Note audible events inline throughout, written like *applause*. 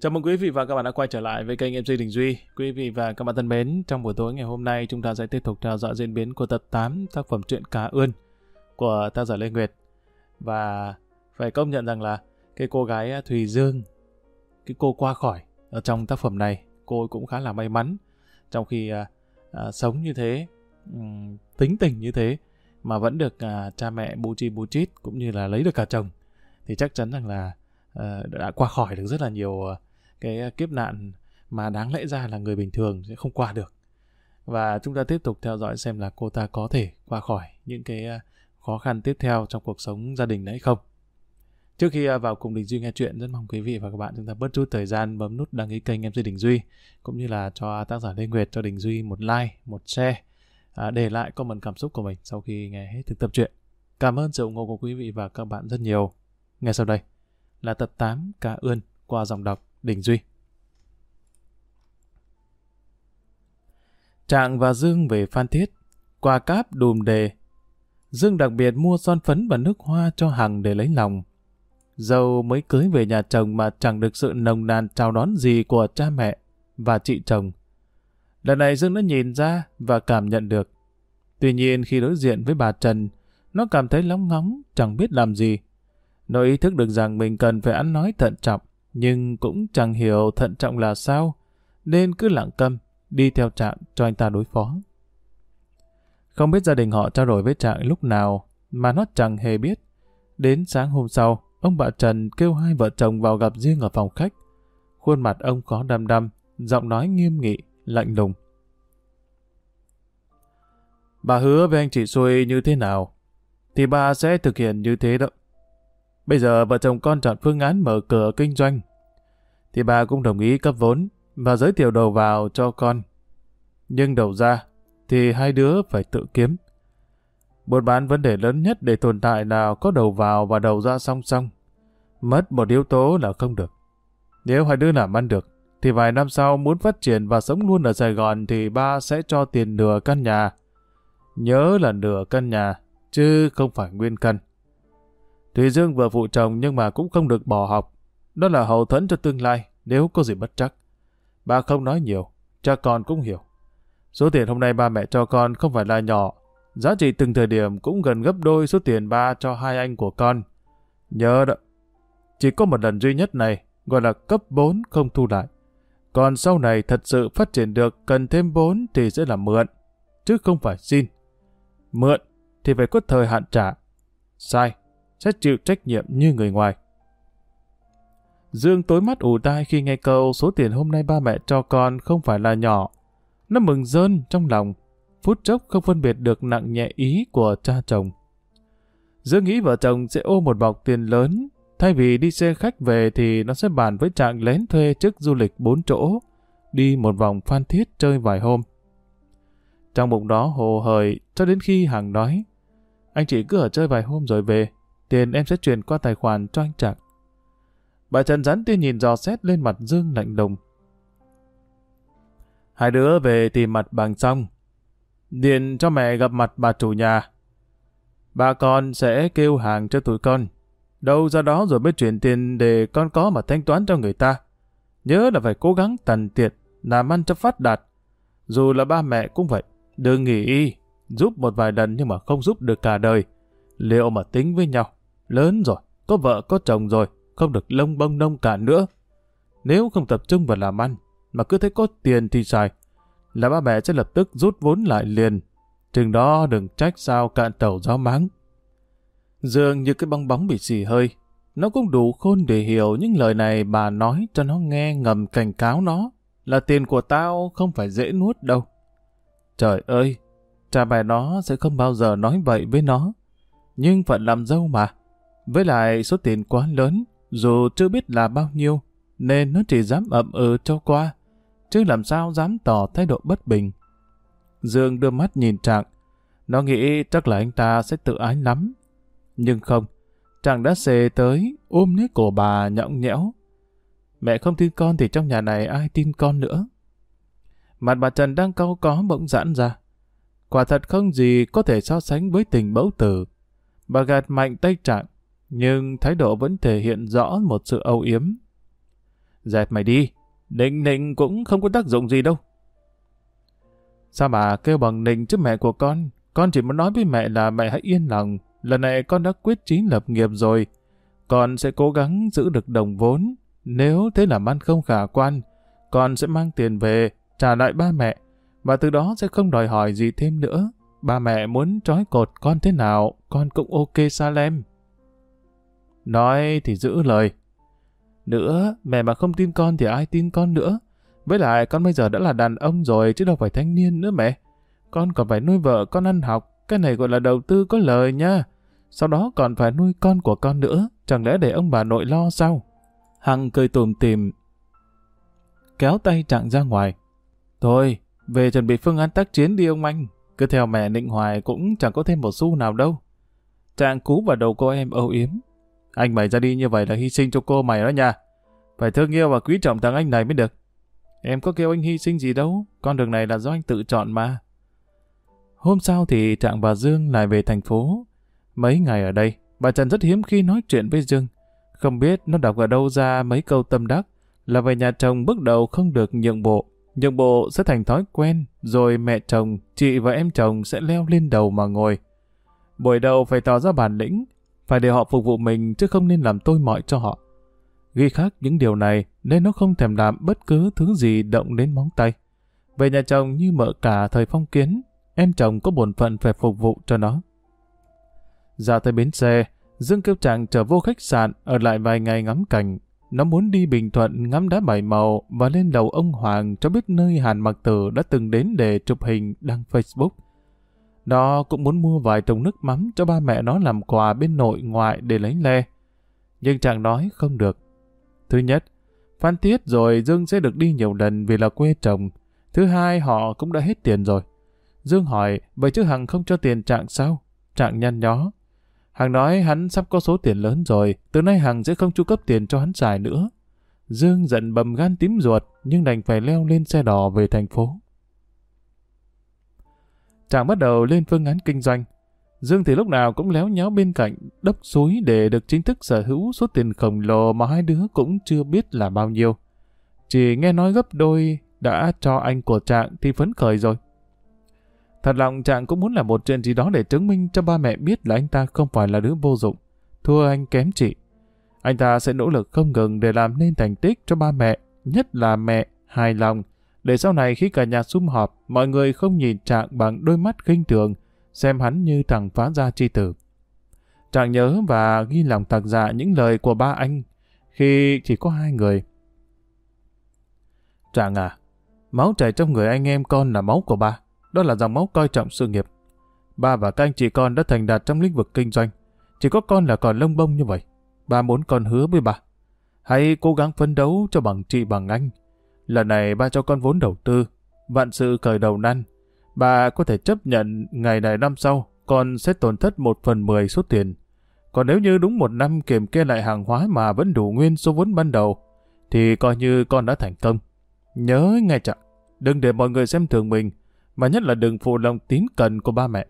Chào mừng quý vị và các bạn đã quay trở lại với kênh MC Đình Duy. Quý vị và các bạn thân mến, trong buổi tối ngày hôm nay chúng ta sẽ tiếp tục theo dõi diễn biến của tập 8 tác phẩm truyện Cá Ươn của tác giả Lê Nguyệt. Và phải công nhận rằng là cái cô gái à, Thùy Dương, cái cô qua khỏi ở trong tác phẩm này, cô cũng khá là may mắn. Trong khi à, à, sống như thế, um, tính tình như thế, mà vẫn được à, cha mẹ bố chi bố chít cũng như là lấy được cả chồng, thì chắc chắn rằng là à, đã qua khỏi được rất là nhiều à, cái à, kiếp nạn mà đáng lẽ ra là người bình thường sẽ không qua được. Và chúng ta tiếp tục theo dõi xem là cô ta có thể qua khỏi những cái à, khó khăn tiếp theo trong cuộc sống gia đình đấy không. Trước khi à, vào cùng Đình Duy nghe chuyện, rất mong quý vị và các bạn chúng ta bớt chút thời gian bấm nút đăng ký kênh MC Đình Duy, cũng như là cho tác giả Lê Nguyệt, cho Đình Duy một like, một share, à, để lại comment cảm xúc của mình sau khi nghe hết thực tập truyện. Cảm ơn sự ủng hộ của quý vị và các bạn rất nhiều. Ngay sau đây là tập 8 Cá Ươn qua dòng đọc Đình Duy. Trạng và Dương về Phan Thiết, quà cáp đùm đề. Dương đặc biệt mua son phấn và nước hoa cho Hằng để lấy lòng. Dâu mới cưới về nhà chồng mà chẳng được sự nồng nàn chào đón gì của cha mẹ và chị chồng. Lần này Dương đã nhìn ra và cảm nhận được. Tuy nhiên khi đối diện với bà Trần, nó cảm thấy lóng ngóng, chẳng biết làm gì. Nó ý thức được rằng mình cần phải ăn nói thận trọng, nhưng cũng chẳng hiểu thận trọng là sao, nên cứ lặng câm, đi theo trạng cho anh ta đối phó. Không biết gia đình họ trao đổi với trạng lúc nào, mà nó chẳng hề biết. Đến sáng hôm sau, ông bà Trần kêu hai vợ chồng vào gặp riêng ở phòng khách. Khuôn mặt ông có đăm đăm, giọng nói nghiêm nghị, lạnh lùng. Bà hứa với anh chị Xuôi như thế nào, thì bà sẽ thực hiện như thế đó. Bây giờ vợ chồng con chọn phương án mở cửa kinh doanh, thì bà cũng đồng ý cấp vốn và giới thiệu đầu vào cho con. Nhưng đầu ra thì hai đứa phải tự kiếm. Buôn bán vấn đề lớn nhất để tồn tại là có đầu vào và đầu ra song song. Mất một yếu tố là không được. Nếu hai đứa làm ăn được, thì vài năm sau muốn phát triển và sống luôn ở Sài Gòn thì ba sẽ cho tiền nửa căn nhà. Nhớ là nửa căn nhà, chứ không phải nguyên căn. Thùy Dương vừa phụ chồng nhưng mà cũng không được bỏ học. Đó là hậu thuẫn cho tương lai nếu có gì bất chắc. Ba không nói nhiều, cha con cũng hiểu. Số tiền hôm nay ba mẹ cho con không phải là nhỏ, giá trị từng thời điểm cũng gần gấp đôi số tiền ba cho hai anh của con. Nhớ đó, chỉ có một lần duy nhất này, gọi là cấp 4 không thu lại. Còn sau này thật sự phát triển được cần thêm 4 thì sẽ là mượn, chứ không phải xin. Mượn thì phải có thời hạn trả. Sai, sẽ chịu trách nhiệm như người ngoài. Dương tối mắt ủ tai khi nghe câu số tiền hôm nay ba mẹ cho con không phải là nhỏ. Nó mừng rơn trong lòng, phút chốc không phân biệt được nặng nhẹ ý của cha chồng. Dương nghĩ vợ chồng sẽ ôm một bọc tiền lớn, thay vì đi xe khách về thì nó sẽ bàn với trạng lén thuê chức du lịch bốn chỗ, đi một vòng phan thiết chơi vài hôm. Trong bụng đó hồ hời cho đến khi hàng nói, anh chị cứ ở chơi vài hôm rồi về, tiền em sẽ chuyển qua tài khoản cho anh Trạng. Bà Trần rắn tia nhìn dò xét lên mặt Dương lạnh lùng. Hai đứa về tìm mặt bằng xong. Điện cho mẹ gặp mặt bà chủ nhà. Bà con sẽ kêu hàng cho tụi con. Đâu ra đó rồi mới chuyển tiền để con có mà thanh toán cho người ta. Nhớ là phải cố gắng tần tiệt, làm ăn cho phát đạt. Dù là ba mẹ cũng vậy. Đừng nghỉ y, giúp một vài lần nhưng mà không giúp được cả đời. Liệu mà tính với nhau, lớn rồi, có vợ có chồng rồi, không được lông bông nông cả nữa. Nếu không tập trung vào làm ăn, mà cứ thấy có tiền thì xài, là ba mẹ sẽ lập tức rút vốn lại liền. Chừng đó đừng trách sao cạn tàu gió máng. Dường như cái bong bóng bị xì hơi, nó cũng đủ khôn để hiểu những lời này bà nói cho nó nghe ngầm cảnh cáo nó là tiền của tao không phải dễ nuốt đâu. Trời ơi, cha mẹ nó sẽ không bao giờ nói vậy với nó. Nhưng phận làm dâu mà. Với lại số tiền quá lớn, dù chưa biết là bao nhiêu, nên nó chỉ dám ậm ừ cho qua, chứ làm sao dám tỏ thái độ bất bình. Dương đưa mắt nhìn Trạng, nó nghĩ chắc là anh ta sẽ tự ái lắm. Nhưng không, Trạng đã xề tới, ôm lấy cổ bà nhõng nhẽo. Mẹ không tin con thì trong nhà này ai tin con nữa. Mặt bà Trần đang cau có bỗng giãn ra. Quả thật không gì có thể so sánh với tình mẫu tử. Bà gạt mạnh tay Trạng, nhưng thái độ vẫn thể hiện rõ một sự âu yếm. Dẹp mày đi, nịnh nịnh cũng không có tác dụng gì đâu. Sao bà kêu bằng nịnh chứ mẹ của con? Con chỉ muốn nói với mẹ là mẹ hãy yên lòng. Lần này con đã quyết chí lập nghiệp rồi. Con sẽ cố gắng giữ được đồng vốn. Nếu thế làm ăn không khả quan, con sẽ mang tiền về, trả lại ba mẹ. Và từ đó sẽ không đòi hỏi gì thêm nữa. Ba mẹ muốn trói cột con thế nào, con cũng ok Salem. Nói thì giữ lời. Nữa, mẹ mà không tin con thì ai tin con nữa. Với lại con bây giờ đã là đàn ông rồi chứ đâu phải thanh niên nữa mẹ. Con còn phải nuôi vợ con ăn học, cái này gọi là đầu tư có lời nha. Sau đó còn phải nuôi con của con nữa, chẳng lẽ để ông bà nội lo sao? Hằng cười tùm tìm, kéo tay Trạng ra ngoài. Thôi, về chuẩn bị phương án tác chiến đi ông anh. Cứ theo mẹ định hoài cũng chẳng có thêm một xu nào đâu. Trạng cú vào đầu cô em âu yếm. Anh mày ra đi như vậy là hy sinh cho cô mày đó nha. Phải thương yêu và quý trọng thằng anh này mới được. Em có kêu anh hy sinh gì đâu, con đường này là do anh tự chọn mà. Hôm sau thì Trạng và Dương lại về thành phố. Mấy ngày ở đây, bà Trần rất hiếm khi nói chuyện với Dương. Không biết nó đọc ở đâu ra mấy câu tâm đắc là về nhà chồng bước đầu không được nhượng bộ. Nhượng bộ sẽ thành thói quen, rồi mẹ chồng, chị và em chồng sẽ leo lên đầu mà ngồi. Buổi đầu phải tỏ ra bản lĩnh, phải để họ phục vụ mình chứ không nên làm tôi mọi cho họ. Ghi khắc những điều này nên nó không thèm làm bất cứ thứ gì động đến móng tay. Về nhà chồng như mợ cả thời phong kiến, em chồng có bổn phận phải phục vụ cho nó. Ra tới bến xe, Dương kêu chàng trở vô khách sạn ở lại vài ngày ngắm cảnh. Nó muốn đi Bình Thuận ngắm đá bảy màu và lên đầu ông Hoàng cho biết nơi Hàn Mặc Tử đã từng đến để chụp hình đăng Facebook. Nó cũng muốn mua vài thùng nước mắm cho ba mẹ nó làm quà bên nội ngoại để lấy le. Nhưng chàng nói không được. Thứ nhất, Phan Thiết rồi Dương sẽ được đi nhiều lần vì là quê chồng. Thứ hai, họ cũng đã hết tiền rồi. Dương hỏi, vậy chứ Hằng không cho tiền Trạng sao? Trạng nhăn nhó. Hằng nói hắn sắp có số tiền lớn rồi, từ nay Hằng sẽ không chu cấp tiền cho hắn xài nữa. Dương giận bầm gan tím ruột, nhưng đành phải leo lên xe đò về thành phố chàng bắt đầu lên phương án kinh doanh. Dương thì lúc nào cũng léo nhéo bên cạnh, đốc suối để được chính thức sở hữu số tiền khổng lồ mà hai đứa cũng chưa biết là bao nhiêu. Chỉ nghe nói gấp đôi đã cho anh của Trạng thì phấn khởi rồi. Thật lòng Trạng cũng muốn làm một chuyện gì đó để chứng minh cho ba mẹ biết là anh ta không phải là đứa vô dụng. Thua anh kém chị. Anh ta sẽ nỗ lực không ngừng để làm nên thành tích cho ba mẹ, nhất là mẹ, hài lòng, để sau này khi cả nhà sum họp, mọi người không nhìn Trạng bằng đôi mắt khinh thường, xem hắn như thằng phá gia chi tử. Trạng nhớ và ghi lòng tạc dạ những lời của ba anh khi chỉ có hai người. Trạng à, máu chảy trong người anh em con là máu của ba. Đó là dòng máu coi trọng sự nghiệp. Ba và các anh chị con đã thành đạt trong lĩnh vực kinh doanh. Chỉ có con là còn lông bông như vậy. Ba muốn con hứa với bà. Hãy cố gắng phấn đấu cho bằng chị bằng anh. Lần này ba cho con vốn đầu tư. Vạn sự khởi đầu năn. Bà có thể chấp nhận ngày này năm sau con sẽ tổn thất một phần mười số tiền. Còn nếu như đúng một năm kiểm kê lại hàng hóa mà vẫn đủ nguyên số vốn ban đầu, thì coi như con đã thành công. Nhớ nghe chẳng, đừng để mọi người xem thường mình, mà nhất là đừng phụ lòng tín cần của ba mẹ.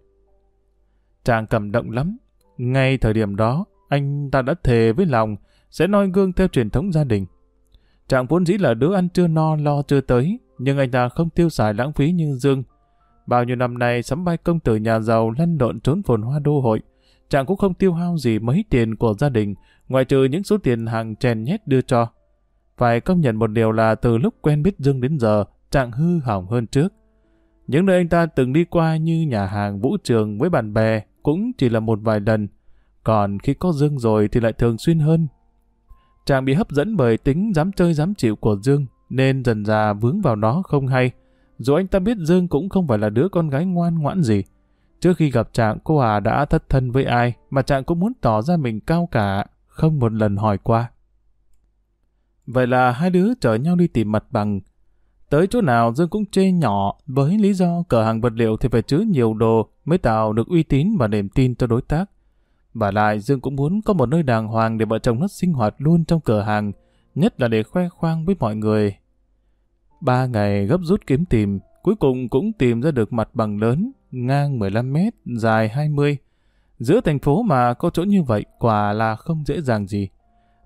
Chàng cảm động lắm. Ngay thời điểm đó, anh ta đã thề với lòng sẽ noi gương theo truyền thống gia đình. Chàng vốn dĩ là đứa ăn chưa no lo chưa tới, nhưng anh ta không tiêu xài lãng phí như Dương. Bao nhiêu năm nay sắm vai công tử nhà giàu lăn lộn trốn phồn hoa đô hội, chàng cũng không tiêu hao gì mấy tiền của gia đình, ngoại trừ những số tiền hàng chèn nhét đưa cho. Phải công nhận một điều là từ lúc quen biết Dương đến giờ, chàng hư hỏng hơn trước. Những nơi anh ta từng đi qua như nhà hàng vũ trường với bạn bè cũng chỉ là một vài lần, còn khi có Dương rồi thì lại thường xuyên hơn. Chàng bị hấp dẫn bởi tính dám chơi dám chịu của Dương, nên dần già vướng vào nó không hay. Dù anh ta biết Dương cũng không phải là đứa con gái ngoan ngoãn gì. Trước khi gặp Trạng, cô Hà đã thất thân với ai mà Trạng cũng muốn tỏ ra mình cao cả, không một lần hỏi qua. Vậy là hai đứa chở nhau đi tìm mặt bằng, Tới chỗ nào Dương cũng chê nhỏ với lý do cửa hàng vật liệu thì phải chứa nhiều đồ mới tạo được uy tín và niềm tin cho đối tác. Và lại Dương cũng muốn có một nơi đàng hoàng để vợ chồng nó sinh hoạt luôn trong cửa hàng, nhất là để khoe khoang với mọi người. Ba ngày gấp rút kiếm tìm, cuối cùng cũng tìm ra được mặt bằng lớn, ngang 15 mét, dài 20. Giữa thành phố mà có chỗ như vậy quả là không dễ dàng gì.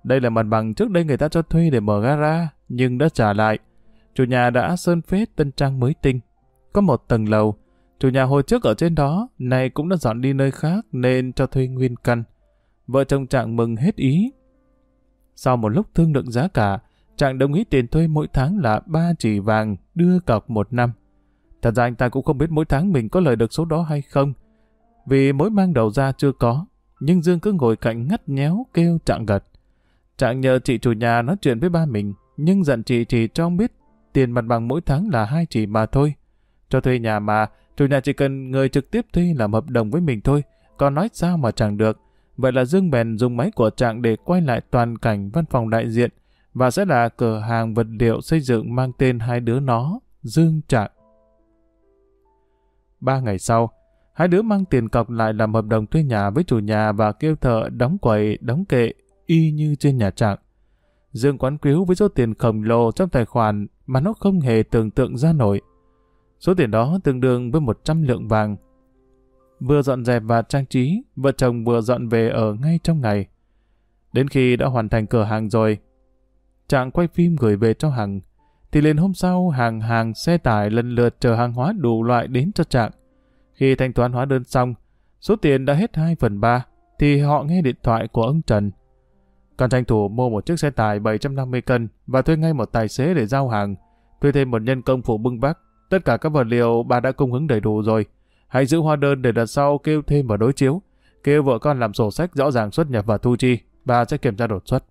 Đây là mặt bằng trước đây người ta cho thuê để mở gara, nhưng đã trả lại. Chủ nhà đã sơn phết tân trang mới tinh. Có một tầng lầu. Chủ nhà hồi trước ở trên đó, nay cũng đã dọn đi nơi khác nên cho thuê nguyên căn. Vợ chồng Trạng mừng hết ý. Sau một lúc thương lượng giá cả, Trạng đồng ý tiền thuê mỗi tháng là 3 chỉ vàng đưa cọc một năm. Thật ra anh ta cũng không biết mỗi tháng mình có lời được số đó hay không. Vì mỗi mang đầu ra chưa có, nhưng Dương cứ ngồi cạnh ngắt nhéo kêu Trạng gật. Trạng nhờ chị chủ nhà nói chuyện với ba mình, nhưng dặn chị chỉ cho biết tiền mặt bằng mỗi tháng là hai chỉ mà thôi. Cho thuê nhà mà, chủ nhà chỉ cần người trực tiếp thuê làm hợp đồng với mình thôi, còn nói sao mà chẳng được. Vậy là Dương bèn dùng máy của Trạng để quay lại toàn cảnh văn phòng đại diện và sẽ là cửa hàng vật liệu xây dựng mang tên hai đứa nó, Dương Trạng. Ba ngày sau, hai đứa mang tiền cọc lại làm hợp đồng thuê nhà với chủ nhà và kêu thợ đóng quầy, đóng kệ, y như trên nhà Trạng. Dương quán cứu với số tiền khổng lồ trong tài khoản mà nó không hề tưởng tượng ra nổi. Số tiền đó tương đương với 100 lượng vàng. Vừa dọn dẹp và trang trí, vợ chồng vừa dọn về ở ngay trong ngày. Đến khi đã hoàn thành cửa hàng rồi, Trạng quay phim gửi về cho Hằng, thì liền hôm sau hàng hàng xe tải lần lượt chở hàng hóa đủ loại đến cho Trạng. Khi thanh toán hóa đơn xong, số tiền đã hết 2 phần 3, thì họ nghe điện thoại của ông Trần. Còn tranh thủ mua một chiếc xe tải 750 cân và thuê ngay một tài xế để giao hàng, thuê thêm một nhân công phụ bưng vác. Tất cả các vật liệu bà đã cung ứng đầy đủ rồi. Hãy giữ hóa đơn để đặt sau kêu thêm vào đối chiếu. Kêu vợ con làm sổ sách rõ ràng xuất nhập và thu chi. Bà sẽ kiểm tra đột xuất.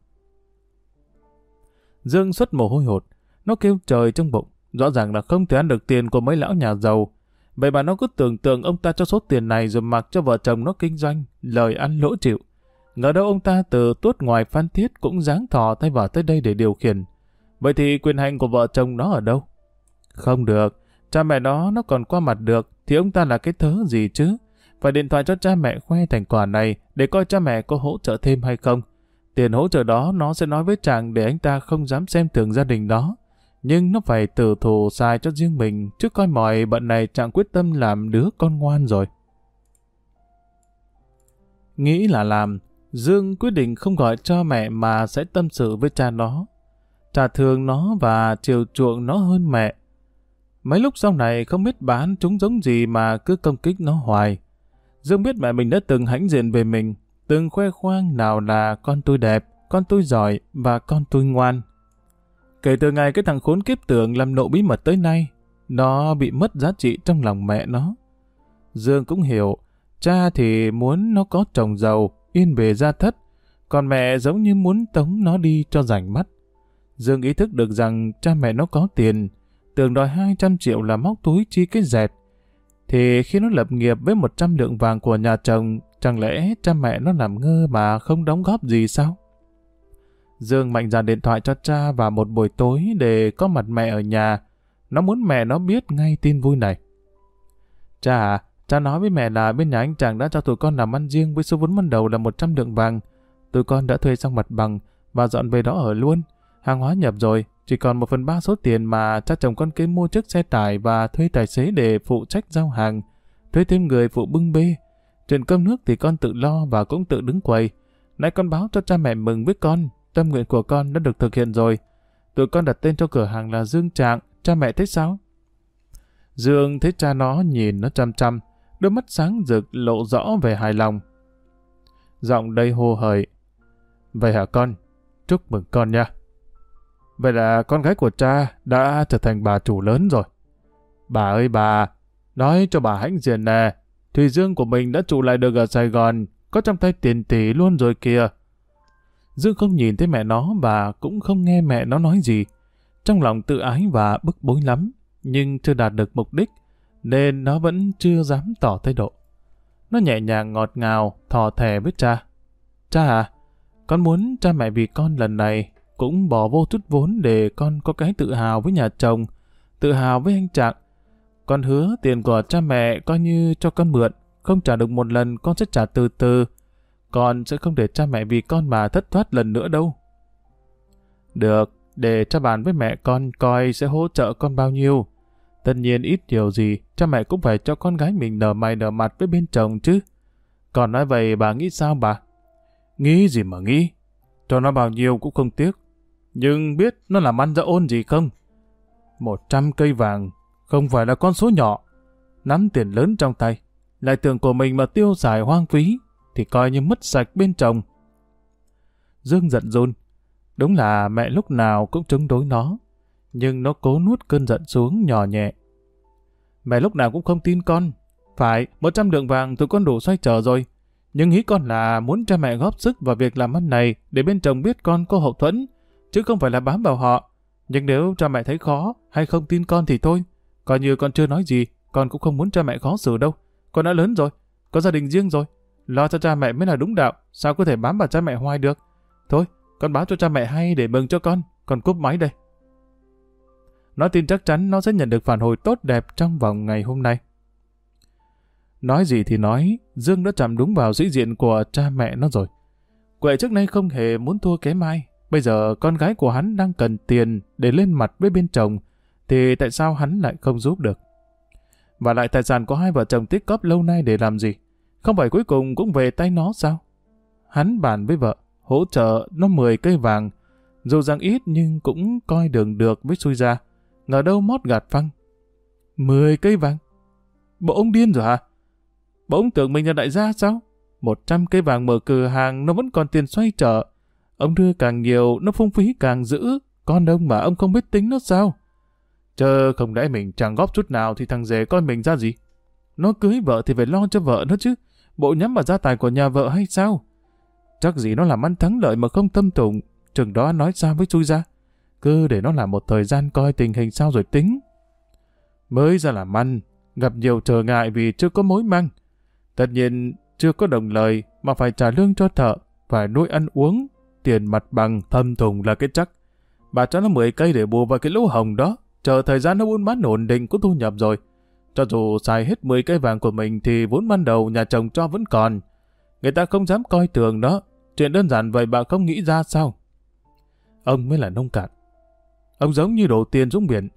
Dương xuất mồ hôi hột. Nó kêu trời trong bụng. Rõ ràng là không thể ăn được tiền của mấy lão nhà giàu. Vậy mà nó cứ tưởng tượng ông ta cho số tiền này rồi mặc cho vợ chồng nó kinh doanh, lời ăn lỗ chịu. Ngờ đâu ông ta từ tuốt ngoài phan thiết cũng dáng thò tay vào tới đây để điều khiển. Vậy thì quyền hành của vợ chồng nó ở đâu? Không được, cha mẹ đó nó còn qua mặt được, thì ông ta là cái thớ gì chứ? Phải điện thoại cho cha mẹ khoe thành quả này để coi cha mẹ có hỗ trợ thêm hay không. Tiền hỗ trợ đó nó sẽ nói với chàng để anh ta không dám xem thường gia đình đó. Nhưng nó phải tử thù sai cho riêng mình, chứ coi mọi bận này chàng quyết tâm làm đứa con ngoan rồi. Nghĩ là làm, Dương quyết định không gọi cho mẹ mà sẽ tâm sự với cha nó. Cha thương nó và chiều chuộng nó hơn mẹ. Mấy lúc sau này không biết bán chúng giống gì mà cứ công kích nó hoài. Dương biết mẹ mình đã từng hãnh diện về mình, từng khoe khoang nào là con tôi đẹp, con tôi giỏi và con tôi ngoan. Kể từ ngày cái thằng khốn kiếp tưởng làm nộ bí mật tới nay, nó bị mất giá trị trong lòng mẹ nó. Dương cũng hiểu, cha thì muốn nó có chồng giàu, yên về gia thất, còn mẹ giống như muốn tống nó đi cho rảnh mắt. Dương ý thức được rằng cha mẹ nó có tiền, tưởng đòi 200 triệu là móc túi chi cái dẹt. Thì khi nó lập nghiệp với 100 lượng vàng của nhà chồng, chẳng lẽ cha mẹ nó làm ngơ mà không đóng góp gì sao? Dương mạnh dạn điện thoại cho cha vào một buổi tối để có mặt mẹ ở nhà. Nó muốn mẹ nó biết ngay tin vui này. Cha à, cha nói với mẹ là bên nhà anh chàng đã cho tụi con làm ăn riêng với số vốn ban đầu là 100 lượng vàng. Tụi con đã thuê xong mặt bằng và dọn về đó ở luôn. Hàng hóa nhập rồi, chỉ còn một phần ba số tiền mà cha chồng con kế mua chiếc xe tải và thuê tài xế để phụ trách giao hàng. Thuê thêm người phụ bưng bê. Chuyện cơm nước thì con tự lo và cũng tự đứng quầy. Nãy con báo cho cha mẹ mừng với con, tâm nguyện của con đã được thực hiện rồi. Tụi con đặt tên cho cửa hàng là Dương Trạng, cha mẹ thấy sao? Dương thấy cha nó nhìn nó chăm chăm, đôi mắt sáng rực lộ rõ về hài lòng. Giọng đầy hồ hởi. Vậy hả con? Chúc mừng con nha. Vậy là con gái của cha đã trở thành bà chủ lớn rồi. Bà ơi bà, nói cho bà hãnh diện nè, Thùy Dương của mình đã trụ lại được ở Sài Gòn, có trong tay tiền tỷ luôn rồi kìa. Dương không nhìn thấy mẹ nó và cũng không nghe mẹ nó nói gì. Trong lòng tự ái và bức bối lắm, nhưng chưa đạt được mục đích, nên nó vẫn chưa dám tỏ thái độ. Nó nhẹ nhàng ngọt ngào, thò thè với cha. Cha à, con muốn cha mẹ vì con lần này cũng bỏ vô chút vốn để con có cái tự hào với nhà chồng, tự hào với anh Trạng. Con hứa tiền của cha mẹ coi như cho con mượn, không trả được một lần con sẽ trả từ từ, con sẽ không để cha mẹ vì con mà thất thoát lần nữa đâu. Được, để cha bàn với mẹ con coi sẽ hỗ trợ con bao nhiêu. Tất nhiên ít điều gì, cha mẹ cũng phải cho con gái mình nở mày nở mặt với bên chồng chứ. Còn nói vậy bà nghĩ sao bà? Nghĩ gì mà nghĩ? Cho nó bao nhiêu cũng không tiếc. Nhưng biết nó làm ăn ra ôn gì không? Một trăm cây vàng không phải là con số nhỏ. Nắm tiền lớn trong tay, lại tưởng của mình mà tiêu xài hoang phí, thì coi như mất sạch bên chồng. Dương giận run. Đúng là mẹ lúc nào cũng chống đối nó, nhưng nó cố nuốt cơn giận xuống nhỏ nhẹ. Mẹ lúc nào cũng không tin con. Phải, một trăm lượng vàng tụi con đủ xoay trở rồi. Nhưng ý con là muốn cha mẹ góp sức vào việc làm ăn này để bên chồng biết con có hậu thuẫn, chứ không phải là bám vào họ. Nhưng nếu cha mẹ thấy khó hay không tin con thì thôi. Coi như con chưa nói gì, con cũng không muốn cha mẹ khó xử đâu. Con đã lớn rồi, có gia đình riêng rồi. Lo cho cha mẹ mới là đúng đạo, sao có thể bám vào cha mẹ hoài được. Thôi, con báo cho cha mẹ hay để mừng cho con, con cúp máy đây. Nó tin chắc chắn nó sẽ nhận được phản hồi tốt đẹp trong vòng ngày hôm nay. Nói gì thì nói, Dương đã chạm đúng vào sĩ diện của cha mẹ nó rồi. Quệ trước nay không hề muốn thua kém ai. Bây giờ con gái của hắn đang cần tiền để lên mặt với bên chồng, thì tại sao hắn lại không giúp được? Và lại tài sản của hai vợ chồng tích cóp lâu nay để làm gì? Không phải cuối cùng cũng về tay nó sao? Hắn bàn với vợ, hỗ trợ nó 10 cây vàng, dù rằng ít nhưng cũng coi đường được với xui ra. Ngờ đâu mót gạt phăng. 10 cây vàng? Bộ ông điên rồi hả? Bộ ông tưởng mình là đại gia sao? 100 cây vàng mở cửa hàng nó vẫn còn tiền xoay trở. Ông đưa càng nhiều, nó phung phí càng dữ. Con ông mà ông không biết tính nó sao? Chờ không lẽ mình chẳng góp chút nào thì thằng dề coi mình ra gì? Nó cưới vợ thì phải lo cho vợ nó chứ. Bộ nhắm vào gia tài của nhà vợ hay sao? Chắc gì nó làm ăn thắng lợi mà không tâm tụng. Chừng đó nói sao với chui ra. Cứ để nó làm một thời gian coi tình hình sao rồi tính. Mới ra làm ăn, gặp nhiều trở ngại vì chưa có mối măng. Tất nhiên, chưa có đồng lời mà phải trả lương cho thợ, phải nuôi ăn uống, tiền mặt bằng thâm thùng là cái chắc. Bà cho nó 10 cây để bù vào cái lỗ hồng đó, chờ thời gian nó buôn bán ổn định có thu nhập rồi. Cho dù xài hết 10 cây vàng của mình thì vốn ban đầu nhà chồng cho vẫn còn. Người ta không dám coi thường đó. Chuyện đơn giản vậy bà không nghĩ ra sao? Ông mới là nông cạn. Ông giống như đổ tiền xuống biển.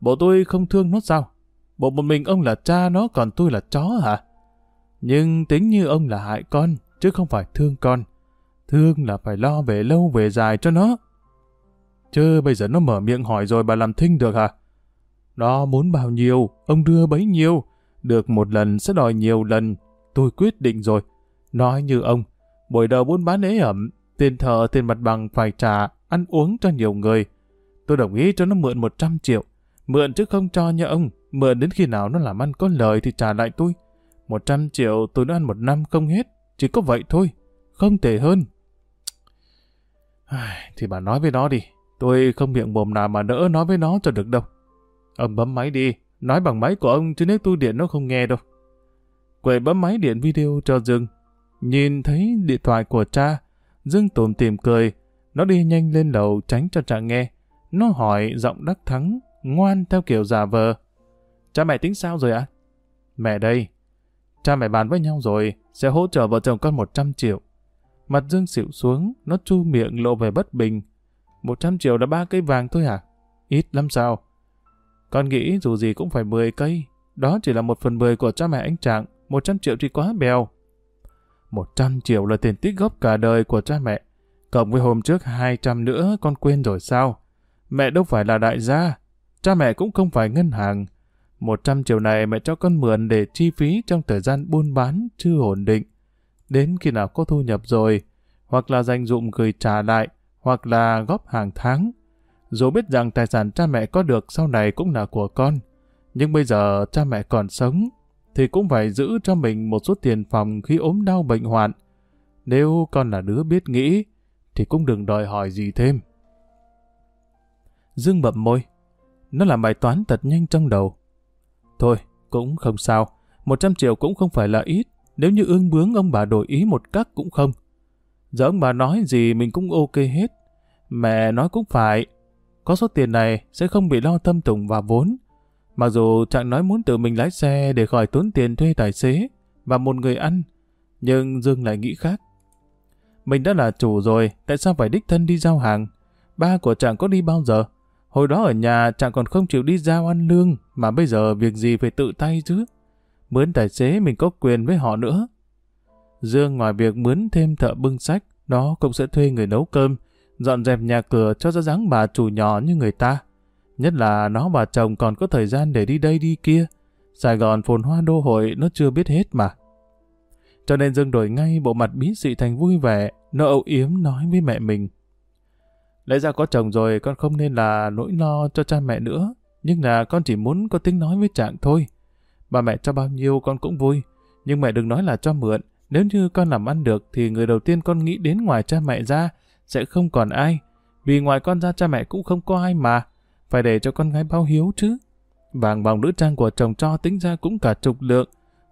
Bộ tôi không thương nó sao? Bộ một mình ông là cha nó còn tôi là chó hả? Nhưng tính như ông là hại con, chứ không phải thương con. Thương là phải lo về lâu về dài cho nó. Chứ bây giờ nó mở miệng hỏi rồi bà làm thinh được hả? Nó muốn bao nhiêu, ông đưa bấy nhiêu. Được một lần sẽ đòi nhiều lần. Tôi quyết định rồi. Nói như ông, buổi đầu buôn bán ế ẩm, tiền thờ tiền mặt bằng phải trả, ăn uống cho nhiều người. Tôi đồng ý cho nó mượn 100 triệu. Mượn chứ không cho nha ông. Mượn đến khi nào nó làm ăn có lời thì trả lại tôi. 100 triệu tôi nó ăn một năm không hết. Chỉ có vậy thôi. Không thể hơn. Thì bà nói với nó đi. Tôi không miệng mồm nào mà đỡ nói với nó cho được đâu. Ông bấm máy đi. Nói bằng máy của ông chứ nếu tôi điện nó không nghe đâu. Quệ bấm máy điện video cho Dương. Nhìn thấy điện thoại của cha. Dương tùm tìm cười. Nó đi nhanh lên lầu tránh cho cha nghe. Nó hỏi giọng đắc thắng, ngoan theo kiểu giả vờ. Cha mẹ tính sao rồi ạ? Mẹ đây. Cha mẹ bàn với nhau rồi, sẽ hỗ trợ vợ chồng con 100 triệu. Mặt Dương xỉu xuống, nó chu miệng lộ về bất bình. 100 triệu là ba cây vàng thôi hả? Ít lắm sao? Con nghĩ dù gì cũng phải 10 cây. Đó chỉ là một phần 10 của cha mẹ anh Trạng. 100 triệu thì quá bèo. 100 triệu là tiền tích góp cả đời của cha mẹ. Cộng với hôm trước 200 nữa con quên rồi sao? Mẹ đâu phải là đại gia. Cha mẹ cũng không phải ngân hàng. 100 triệu này mẹ cho con mượn để chi phí trong thời gian buôn bán chưa ổn định. Đến khi nào có thu nhập rồi, hoặc là dành dụng gửi trả lại, hoặc là góp hàng tháng. Dù biết rằng tài sản cha mẹ có được sau này cũng là của con, nhưng bây giờ cha mẹ còn sống, thì cũng phải giữ cho mình một số tiền phòng khi ốm đau bệnh hoạn. Nếu con là đứa biết nghĩ, thì cũng đừng đòi hỏi gì thêm. Dương bậm môi. Nó làm bài toán thật nhanh trong đầu. Thôi, cũng không sao. 100 triệu cũng không phải là ít. Nếu như ương bướng ông bà đổi ý một cách cũng không. Giờ ông bà nói gì mình cũng ok hết. Mẹ nói cũng phải. Có số tiền này sẽ không bị lo tâm tùng và vốn. Mặc dù chẳng nói muốn tự mình lái xe để khỏi tốn tiền thuê tài xế và một người ăn. Nhưng Dương lại nghĩ khác. Mình đã là chủ rồi, tại sao phải đích thân đi giao hàng? Ba của chàng có đi bao giờ? Hồi đó ở nhà chàng còn không chịu đi giao ăn lương, mà bây giờ việc gì phải tự tay chứ. Mướn tài xế mình có quyền với họ nữa. Dương ngoài việc mướn thêm thợ bưng sách, đó cũng sẽ thuê người nấu cơm, dọn dẹp nhà cửa cho ra dáng bà chủ nhỏ như người ta. Nhất là nó bà chồng còn có thời gian để đi đây đi kia. Sài Gòn phồn hoa đô hội nó chưa biết hết mà. Cho nên Dương đổi ngay bộ mặt bí dị thành vui vẻ, nó âu yếm nói với mẹ mình. Lẽ ra có chồng rồi con không nên là nỗi lo cho cha mẹ nữa, nhưng là con chỉ muốn có tiếng nói với Trạng thôi. Bà mẹ cho bao nhiêu con cũng vui, nhưng mẹ đừng nói là cho mượn. Nếu như con làm ăn được thì người đầu tiên con nghĩ đến ngoài cha mẹ ra sẽ không còn ai. Vì ngoài con ra cha mẹ cũng không có ai mà. Phải để cho con gái bao hiếu chứ. Vàng vòng nữ trang của chồng cho tính ra cũng cả chục lượng.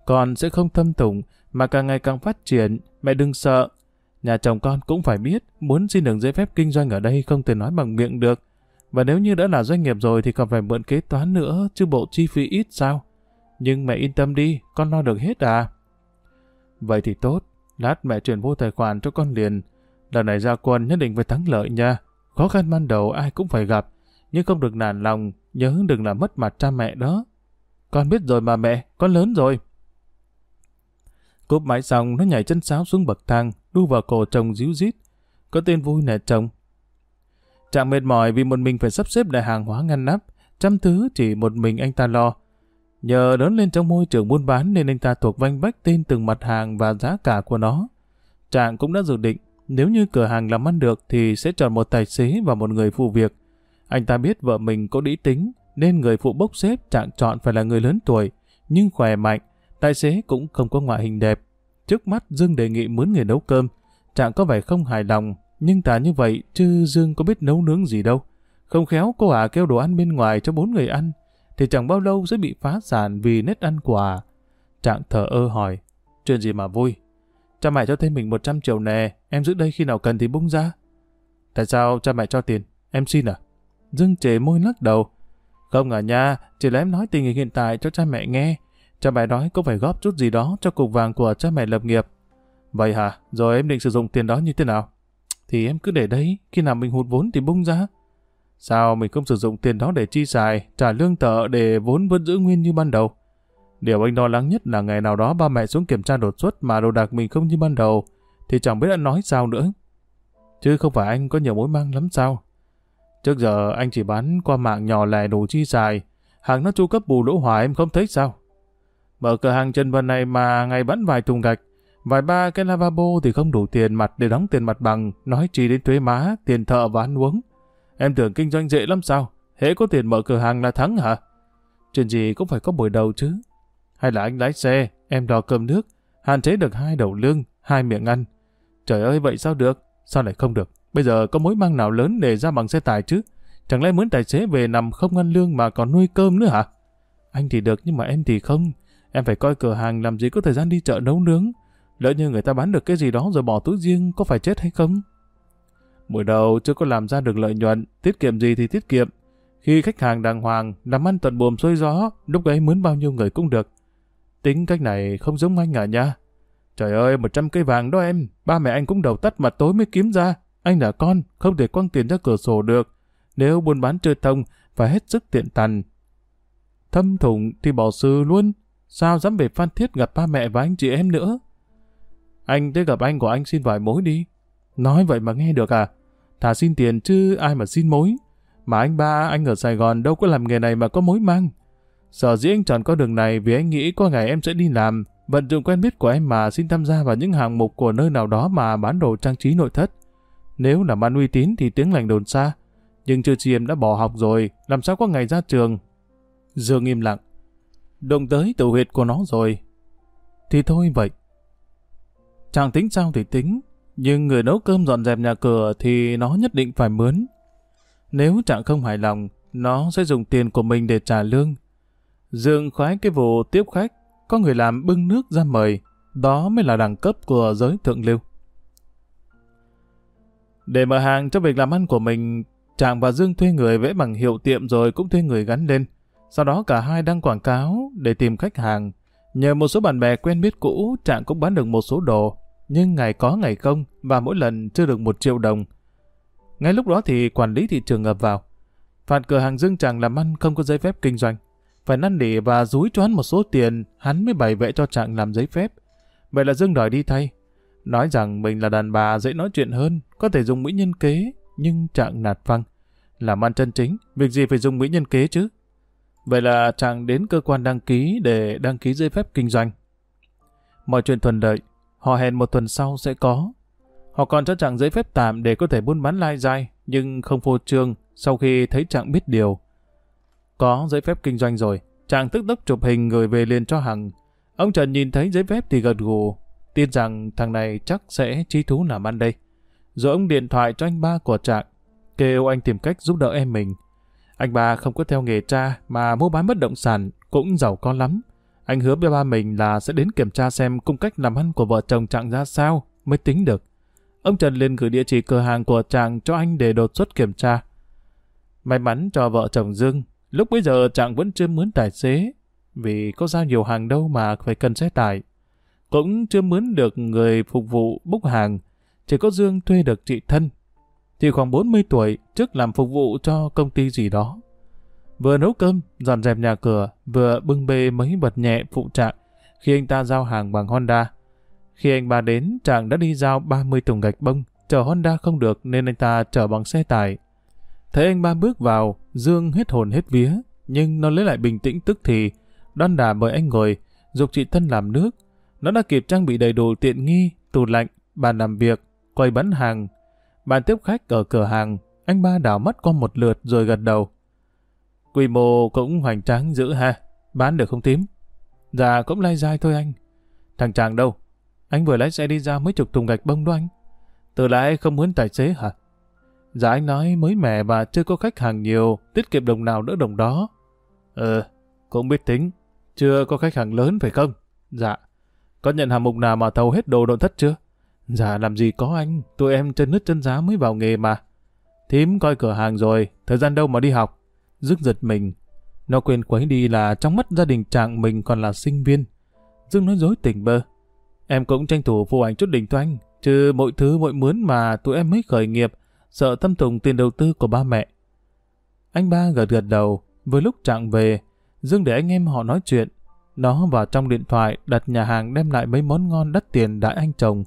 Con sẽ không thâm tủng mà càng ngày càng phát triển. Mẹ đừng sợ. Nhà chồng con cũng phải biết muốn xin được giấy phép kinh doanh ở đây không thể nói bằng miệng được. Và nếu như đã là doanh nghiệp rồi thì còn phải mượn kế toán nữa chứ bộ chi phí ít sao. Nhưng mẹ yên tâm đi, con lo được hết à. Vậy thì tốt, lát mẹ chuyển vô tài khoản cho con liền. Lần này ra quân nhất định phải thắng lợi nha. Khó khăn ban đầu ai cũng phải gặp, nhưng không được nản lòng, nhớ đừng làm mất mặt cha mẹ đó. Con biết rồi mà mẹ, con lớn rồi. Cúp máy xong, nó nhảy chân sáo xuống bậc thang, đu vào cổ chồng díu dít. Có tên vui nè chồng. Trạng mệt mỏi vì một mình phải sắp xếp đại hàng hóa ngăn nắp, trăm thứ chỉ một mình anh ta lo. Nhờ lớn lên trong môi trường buôn bán nên anh ta thuộc vanh bách tên từng mặt hàng và giá cả của nó. Trạng cũng đã dự định, nếu như cửa hàng làm ăn được thì sẽ chọn một tài xế và một người phụ việc. Anh ta biết vợ mình có đĩ tính, nên người phụ bốc xếp Trạng chọn phải là người lớn tuổi, nhưng khỏe mạnh, tài xế cũng không có ngoại hình đẹp. Trước mắt Dương đề nghị mướn người nấu cơm. Trạng có vẻ không hài lòng, nhưng ta như vậy chứ Dương có biết nấu nướng gì đâu. Không khéo cô ả kêu đồ ăn bên ngoài cho bốn người ăn, thì chẳng bao lâu sẽ bị phá sản vì nết ăn quà. Trạng thở ơ hỏi, chuyện gì mà vui? Cha mẹ cho thêm mình 100 triệu nè, em giữ đây khi nào cần thì bung ra. Tại sao cha mẹ cho tiền? Em xin à? Dương chế môi lắc đầu. Không à nha, chỉ là em nói tình hình hiện tại cho cha mẹ nghe. Cha mẹ nói có phải góp chút gì đó cho cục vàng của cha mẹ lập nghiệp. Vậy hả? Rồi em định sử dụng tiền đó như thế nào? Thì em cứ để đấy, khi nào mình hụt vốn thì bung ra. Sao mình không sử dụng tiền đó để chi xài, trả lương tợ để vốn vẫn giữ nguyên như ban đầu? Điều anh lo lắng nhất là ngày nào đó ba mẹ xuống kiểm tra đột xuất mà đồ đạc mình không như ban đầu, thì chẳng biết anh nói sao nữa. Chứ không phải anh có nhiều mối mang lắm sao? Trước giờ anh chỉ bán qua mạng nhỏ lẻ đủ chi xài, hàng nó chu cấp bù lỗ hỏa em không thấy sao? Mở cửa hàng chân vần này mà ngày bán vài thùng gạch, vài ba cái lavabo thì không đủ tiền mặt để đóng tiền mặt bằng, nói chi đến thuế má, tiền thợ và ăn uống. Em tưởng kinh doanh dễ lắm sao? Hễ có tiền mở cửa hàng là thắng hả? Chuyện gì cũng phải có buổi đầu chứ. Hay là anh lái xe, em đo cơm nước, hạn chế được hai đầu lương, hai miệng ăn. Trời ơi vậy sao được? Sao lại không được? Bây giờ có mối mang nào lớn để ra bằng xe tải chứ? Chẳng lẽ mướn tài xế về nằm không ăn lương mà còn nuôi cơm nữa hả? Anh thì được nhưng mà em thì không. Em phải coi cửa hàng làm gì có thời gian đi chợ nấu nướng. Lỡ như người ta bán được cái gì đó rồi bỏ túi riêng có phải chết hay không? Buổi đầu chưa có làm ra được lợi nhuận, tiết kiệm gì thì tiết kiệm. Khi khách hàng đàng hoàng, làm ăn tận buồm xuôi gió, lúc ấy mướn bao nhiêu người cũng được. Tính cách này không giống anh à nha. Trời ơi, 100 cây vàng đó em, ba mẹ anh cũng đầu tắt mặt tối mới kiếm ra. Anh là con, không thể quăng tiền ra cửa sổ được. Nếu buôn bán chưa thông, phải hết sức tiện tằn. Thâm thủng thì bỏ sư luôn. Sao dám về Phan Thiết gặp ba mẹ và anh chị em nữa? Anh tới gặp anh của anh xin vài mối đi. Nói vậy mà nghe được à? Thà xin tiền chứ ai mà xin mối. Mà anh ba, anh ở Sài Gòn đâu có làm nghề này mà có mối mang. Sở dĩ anh chọn con đường này vì anh nghĩ có ngày em sẽ đi làm, vận dụng quen biết của em mà xin tham gia vào những hạng mục của nơi nào đó mà bán đồ trang trí nội thất. Nếu làm ăn uy tín thì tiếng lành đồn xa. Nhưng chưa chi em đã bỏ học rồi, làm sao có ngày ra trường? Dương im lặng. Động tới tự huyệt của nó rồi. Thì thôi vậy. Chẳng tính sao thì tính, nhưng người nấu cơm dọn dẹp nhà cửa thì nó nhất định phải mướn. Nếu chẳng không hài lòng, nó sẽ dùng tiền của mình để trả lương. Dương khoái cái vụ tiếp khách, có người làm bưng nước ra mời, đó mới là đẳng cấp của giới thượng lưu. Để mở hàng cho việc làm ăn của mình, Trạng và Dương thuê người vẽ bằng hiệu tiệm rồi cũng thuê người gắn lên. Sau đó cả hai đăng quảng cáo để tìm khách hàng. Nhờ một số bạn bè quen biết cũ, Trạng cũng bán được một số đồ nhưng ngày có ngày không và mỗi lần chưa được một triệu đồng. Ngay lúc đó thì quản lý thị trường ngập vào. Phạt cửa hàng Dương Tràng làm ăn không có giấy phép kinh doanh. Phải năn nỉ và rúi choán một số tiền, hắn mới bày vẽ cho Trạng làm giấy phép. Vậy là Dương đòi đi thay. Nói rằng mình là đàn bà dễ nói chuyện hơn, có thể dùng mỹ nhân kế, nhưng Trạng nạt văng. Làm ăn chân chính, việc gì phải dùng mỹ nhân kế chứ? Vậy là Trạng đến cơ quan đăng ký để đăng ký giấy phép kinh doanh. Mọi chuyện thuận lợi, họ hẹn một tuần sau sẽ có. Họ còn cho Trạng giấy phép tạm để có thể buôn bán lai dai, nhưng không phô trương sau khi thấy Trạng biết điều. Có giấy phép kinh doanh rồi, Trạng tức tốc chụp hình gửi về liền cho Hằng. Ông Trần nhìn thấy giấy phép thì gật gù, tin rằng thằng này chắc sẽ trí thú làm ăn đây. Rồi ông điện thoại cho anh ba của Trạng, kêu anh tìm cách giúp đỡ em mình. Anh ba không có theo nghề cha mà mua bán bất động sản cũng giàu có lắm. Anh hứa với ba mình là sẽ đến kiểm tra xem cung cách làm ăn của vợ chồng Trạng ra sao mới tính được. Ông Trần liền gửi địa chỉ cửa hàng của Trạng cho anh để đột xuất kiểm tra. May mắn cho vợ chồng Dương, lúc bấy giờ Trạng vẫn chưa mướn tài xế, vì có giao nhiều hàng đâu mà phải cần xe tải. Cũng chưa mướn được người phục vụ bốc hàng, chỉ có Dương thuê được chị thân. Thì khoảng 40 tuổi, trước làm phục vụ cho công ty gì đó. Vừa nấu cơm, dọn dẹp nhà cửa, vừa bưng bê mấy vật nhẹ phụ trạng khi anh ta giao hàng bằng Honda. Khi anh ba đến, chàng đã đi giao 30 thùng gạch bông, chở Honda không được nên anh ta chở bằng xe tải. Thấy anh ba bước vào, Dương hết hồn hết vía, nhưng nó lấy lại bình tĩnh tức thì, đoan đà mời anh ngồi, dục chị thân làm nước. Nó đã kịp trang bị đầy đủ tiện nghi, tủ lạnh, bàn làm việc, quầy bán hàng. Bàn tiếp khách ở cửa hàng, anh ba đảo mắt qua một lượt rồi gật đầu. Quy mô cũng hoành tráng dữ ha, bán được không tím? Dạ cũng lai dai thôi anh. Thằng chàng đâu? Anh vừa lái xe đi ra mấy chục thùng gạch bông đó anh. Từ lái không muốn tài xế hả? Dạ anh nói mới mẻ và chưa có khách hàng nhiều, tiết kiệm đồng nào đỡ đồng đó. Ờ, cũng biết tính. Chưa có khách hàng lớn phải không? Dạ. Có nhận hạng mục nào mà thầu hết đồ nội thất chưa? Dạ làm gì có anh, tụi em chân nứt chân giá mới vào nghề mà. Thím coi cửa hàng rồi, thời gian đâu mà đi học. Dương giật mình. Nó quên quấy đi là trong mắt gia đình trạng mình còn là sinh viên. Dương nói dối tỉnh bơ. Em cũng tranh thủ phụ ảnh chút đỉnh toanh, chứ mọi thứ mọi mướn mà tụi em mới khởi nghiệp, sợ tâm tùng tiền đầu tư của ba mẹ. Anh ba gật gật đầu, với lúc trạng về, Dương để anh em họ nói chuyện. Nó vào trong điện thoại đặt nhà hàng đem lại mấy món ngon đắt tiền đại anh chồng.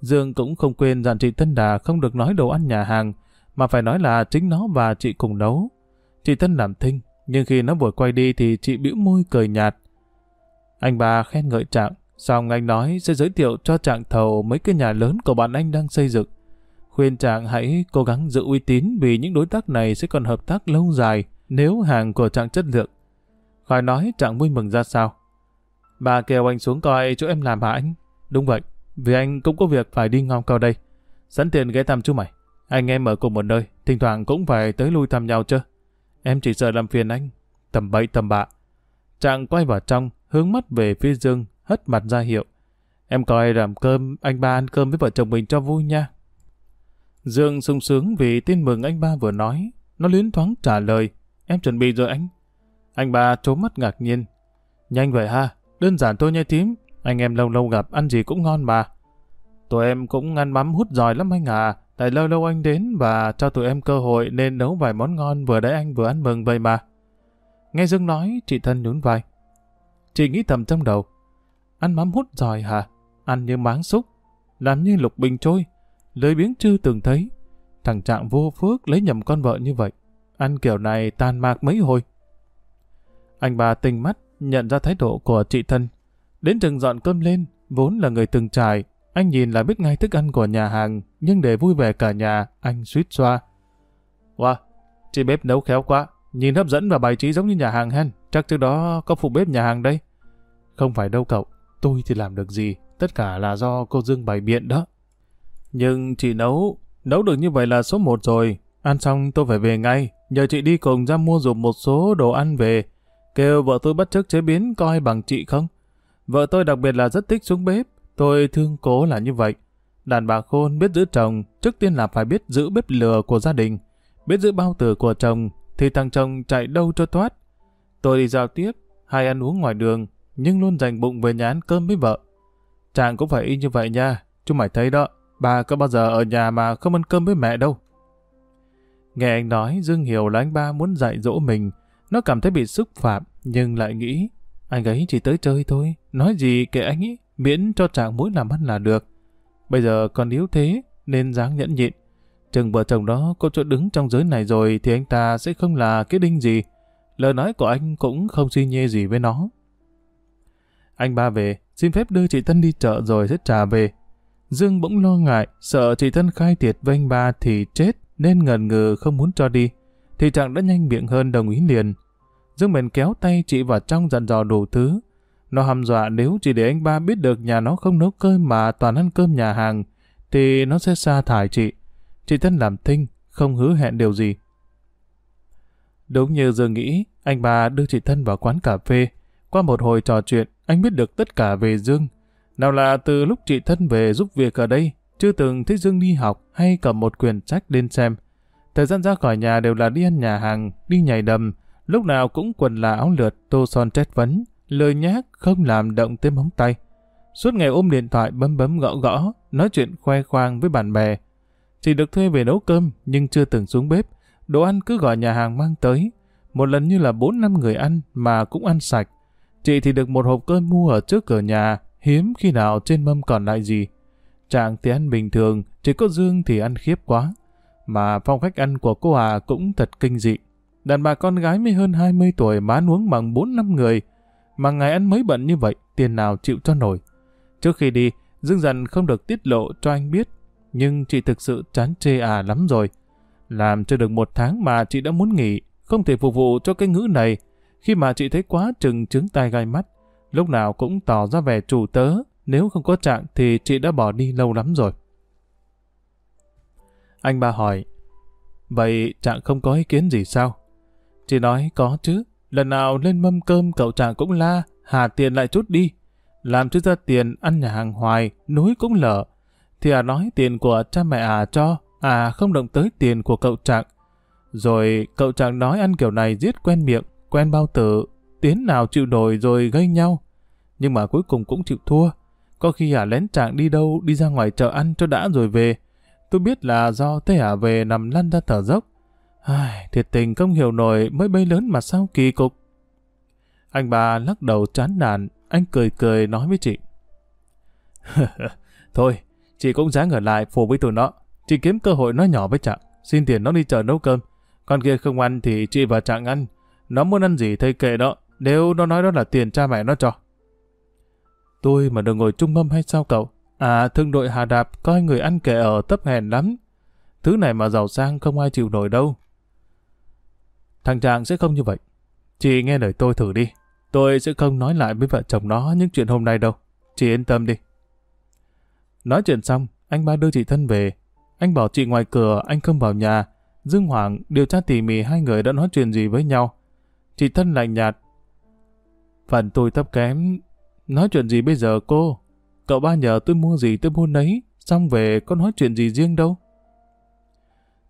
Dương cũng không quên dặn chị Tân Đà không được nói đồ ăn nhà hàng, mà phải nói là chính nó và chị cùng nấu. Chị Tân làm thinh, nhưng khi nó vừa quay đi thì chị bĩu môi cười nhạt. Anh ba khen ngợi Trạng, xong anh nói sẽ giới thiệu cho Trạng thầu mấy cái nhà lớn của bạn anh đang xây dựng. Khuyên Trạng hãy cố gắng giữ uy tín vì những đối tác này sẽ còn hợp tác lâu dài nếu hàng của Trạng chất lượng. Khỏi nói Trạng vui mừng ra sao. Bà kêu anh xuống coi chỗ em làm hả anh? Đúng vậy, vì anh cũng có việc phải đi ngon cao đây. Sẵn tiền ghé thăm chú mày. Anh em ở cùng một nơi, thỉnh thoảng cũng phải tới lui thăm nhau chứ. Em chỉ sợ làm phiền anh. Tầm bậy tầm bạ. Trạng quay vào trong, hướng mắt về phía Dương, hất mặt ra hiệu. Em coi làm cơm, anh ba ăn cơm với vợ chồng mình cho vui nha. Dương sung sướng vì tin mừng anh ba vừa nói. Nó luyến thoáng trả lời. Em chuẩn bị rồi anh. Anh ba trố mắt ngạc nhiên. Nhanh vậy ha, đơn giản thôi nha tím. Anh em lâu lâu gặp ăn gì cũng ngon mà. Tụi em cũng ăn mắm hút giỏi lắm anh à. Tại lâu lâu anh đến và cho tụi em cơ hội nên nấu vài món ngon vừa đấy anh vừa ăn mừng vậy mà. Nghe Dương nói, chị thân nhún vai. Chị nghĩ thầm trong đầu. Ăn mắm hút giỏi hả? Ăn như máng xúc. Làm như lục bình trôi. Lưới biếng chưa từng thấy. Thằng trạng vô phước lấy nhầm con vợ như vậy. Ăn kiểu này tan mạc mấy hồi. Anh bà tình mắt nhận ra thái độ của chị thân. Đến chừng dọn cơm lên, vốn là người từng trải, anh nhìn là biết ngay thức ăn của nhà hàng, nhưng để vui vẻ cả nhà, anh suýt xoa. Wow, chị bếp nấu khéo quá, nhìn hấp dẫn và bài trí giống như nhà hàng hen, chắc trước đó có phụ bếp nhà hàng đây. Không phải đâu cậu, tôi thì làm được gì, tất cả là do cô Dương bày biện đó. Nhưng chị nấu, nấu được như vậy là số một rồi, ăn xong tôi phải về ngay, nhờ chị đi cùng ra mua dùm một số đồ ăn về, kêu vợ tôi bắt chước chế biến coi bằng chị không. Vợ tôi đặc biệt là rất thích xuống bếp, tôi thương cố là như vậy. Đàn bà khôn biết giữ chồng, trước tiên là phải biết giữ bếp lửa của gia đình, biết giữ bao tử của chồng, thì thằng chồng chạy đâu cho thoát. Tôi đi giao tiếp, hay ăn uống ngoài đường, nhưng luôn dành bụng về nhà ăn cơm với vợ. Chàng cũng phải y như vậy nha, chú mày thấy đó, bà có bao giờ ở nhà mà không ăn cơm với mẹ đâu. Nghe anh nói, Dương hiểu là anh ba muốn dạy dỗ mình, nó cảm thấy bị xúc phạm, nhưng lại nghĩ, anh ấy chỉ tới chơi thôi, nói gì kệ anh ấy, miễn cho chàng mũi làm ăn là được. Bây giờ còn yếu thế, nên dáng nhẫn nhịn. Chừng vợ chồng đó có chỗ đứng trong giới này rồi thì anh ta sẽ không là cái đinh gì. Lời nói của anh cũng không suy nhê gì với nó. Anh ba về, xin phép đưa chị Tân đi chợ rồi sẽ trả về. Dương bỗng lo ngại, sợ chị Tân khai thiệt với anh ba thì chết, nên ngần ngừ không muốn cho đi. Thì chàng đã nhanh miệng hơn đồng ý liền. Dương bèn kéo tay chị vào trong dặn dò đủ thứ. Nó hăm dọa nếu chỉ để anh ba biết được nhà nó không nấu cơm mà toàn ăn cơm nhà hàng, thì nó sẽ sa thải chị. Chị Tân làm thinh, không hứa hẹn điều gì. Đúng như Dương nghĩ, anh ba đưa chị Tân vào quán cà phê. Qua một hồi trò chuyện, anh biết được tất cả về Dương. Nào là từ lúc chị Tân về giúp việc ở đây, chưa từng thấy Dương đi học hay cầm một quyển sách lên xem. Thời gian ra khỏi nhà đều là đi ăn nhà hàng, đi nhảy đầm, lúc nào cũng quần là áo lượt, tô son trét vấn, lời nhác không làm động tới móng tay. Suốt ngày ôm điện thoại bấm bấm gõ gõ, nói chuyện khoe khoang với bạn bè. Chỉ được thuê về nấu cơm nhưng chưa từng xuống bếp, đồ ăn cứ gọi nhà hàng mang tới. Một lần như là 4 năm người ăn mà cũng ăn sạch. Chị thì được một hộp cơm mua ở trước cửa nhà, hiếm khi nào trên mâm còn lại gì. chàng thì ăn bình thường, chỉ có Dương thì ăn khiếp quá. Mà phong cách ăn của cô à cũng thật kinh dị. Đàn bà con gái mới hơn 20 tuổi mà ăn uống bằng 4 năm người. Mà ngày ăn mới bận như vậy, tiền nào chịu cho nổi. Trước khi đi, Dương dần không được tiết lộ cho anh biết. Nhưng chị thực sự chán chê à lắm rồi. Làm chưa được một tháng mà chị đã muốn nghỉ, không thể phục vụ cho cái ngữ này. Khi mà chị thấy quá trừng trứng tai gai mắt, lúc nào cũng tỏ ra vẻ chủ tớ, nếu không có trạng thì chị đã bỏ đi lâu lắm rồi. Anh ba hỏi, vậy trạng không có ý kiến gì sao? Chị nói có chứ, lần nào lên mâm cơm cậu trạng cũng la, hà tiền lại chút đi. Làm chứ ra tiền ăn nhà hàng hoài, núi cũng lở. Thì à nói tiền của cha mẹ à cho, à không động tới tiền của cậu trạng. Rồi cậu trạng nói ăn kiểu này giết quen miệng, quen bao tử, tiến nào chịu đổi rồi gây nhau. Nhưng mà cuối cùng cũng chịu thua. Có khi à lén trạng đi đâu, đi ra ngoài chợ ăn cho đã rồi về. Tôi biết là do thế à về nằm lăn ra thở dốc. Ai, thiệt tình không hiểu nổi mới bay lớn mà sao kỳ cục. Anh bà lắc đầu chán nản, anh cười cười nói với chị. *laughs* Thôi, chị cũng dáng ở lại phù với tụi nó. Chị kiếm cơ hội nói nhỏ với Trạng, xin tiền nó đi chợ nấu cơm. Con kia không ăn thì chị và Trạng ăn. Nó muốn ăn gì thầy kệ đó, nếu nó nói đó là tiền cha mẹ nó cho. Tôi mà được ngồi trung mâm hay sao cậu? À, thương đội Hà Đạp coi người ăn kệ ở tấp hèn lắm. Thứ này mà giàu sang không ai chịu nổi đâu. Thằng Trạng sẽ không như vậy. Chị nghe lời tôi thử đi. Tôi sẽ không nói lại với vợ chồng nó những chuyện hôm nay đâu. Chị yên tâm đi. Nói chuyện xong, anh ba đưa chị thân về. Anh bảo chị ngoài cửa, anh không vào nhà. Dương Hoàng điều tra tỉ mỉ hai người đã nói chuyện gì với nhau. Chị thân lạnh nhạt. Phần tôi thấp kém. Nói chuyện gì bây giờ cô? Cậu ba nhờ tôi mua gì tôi mua nấy. Xong về có nói chuyện gì riêng đâu.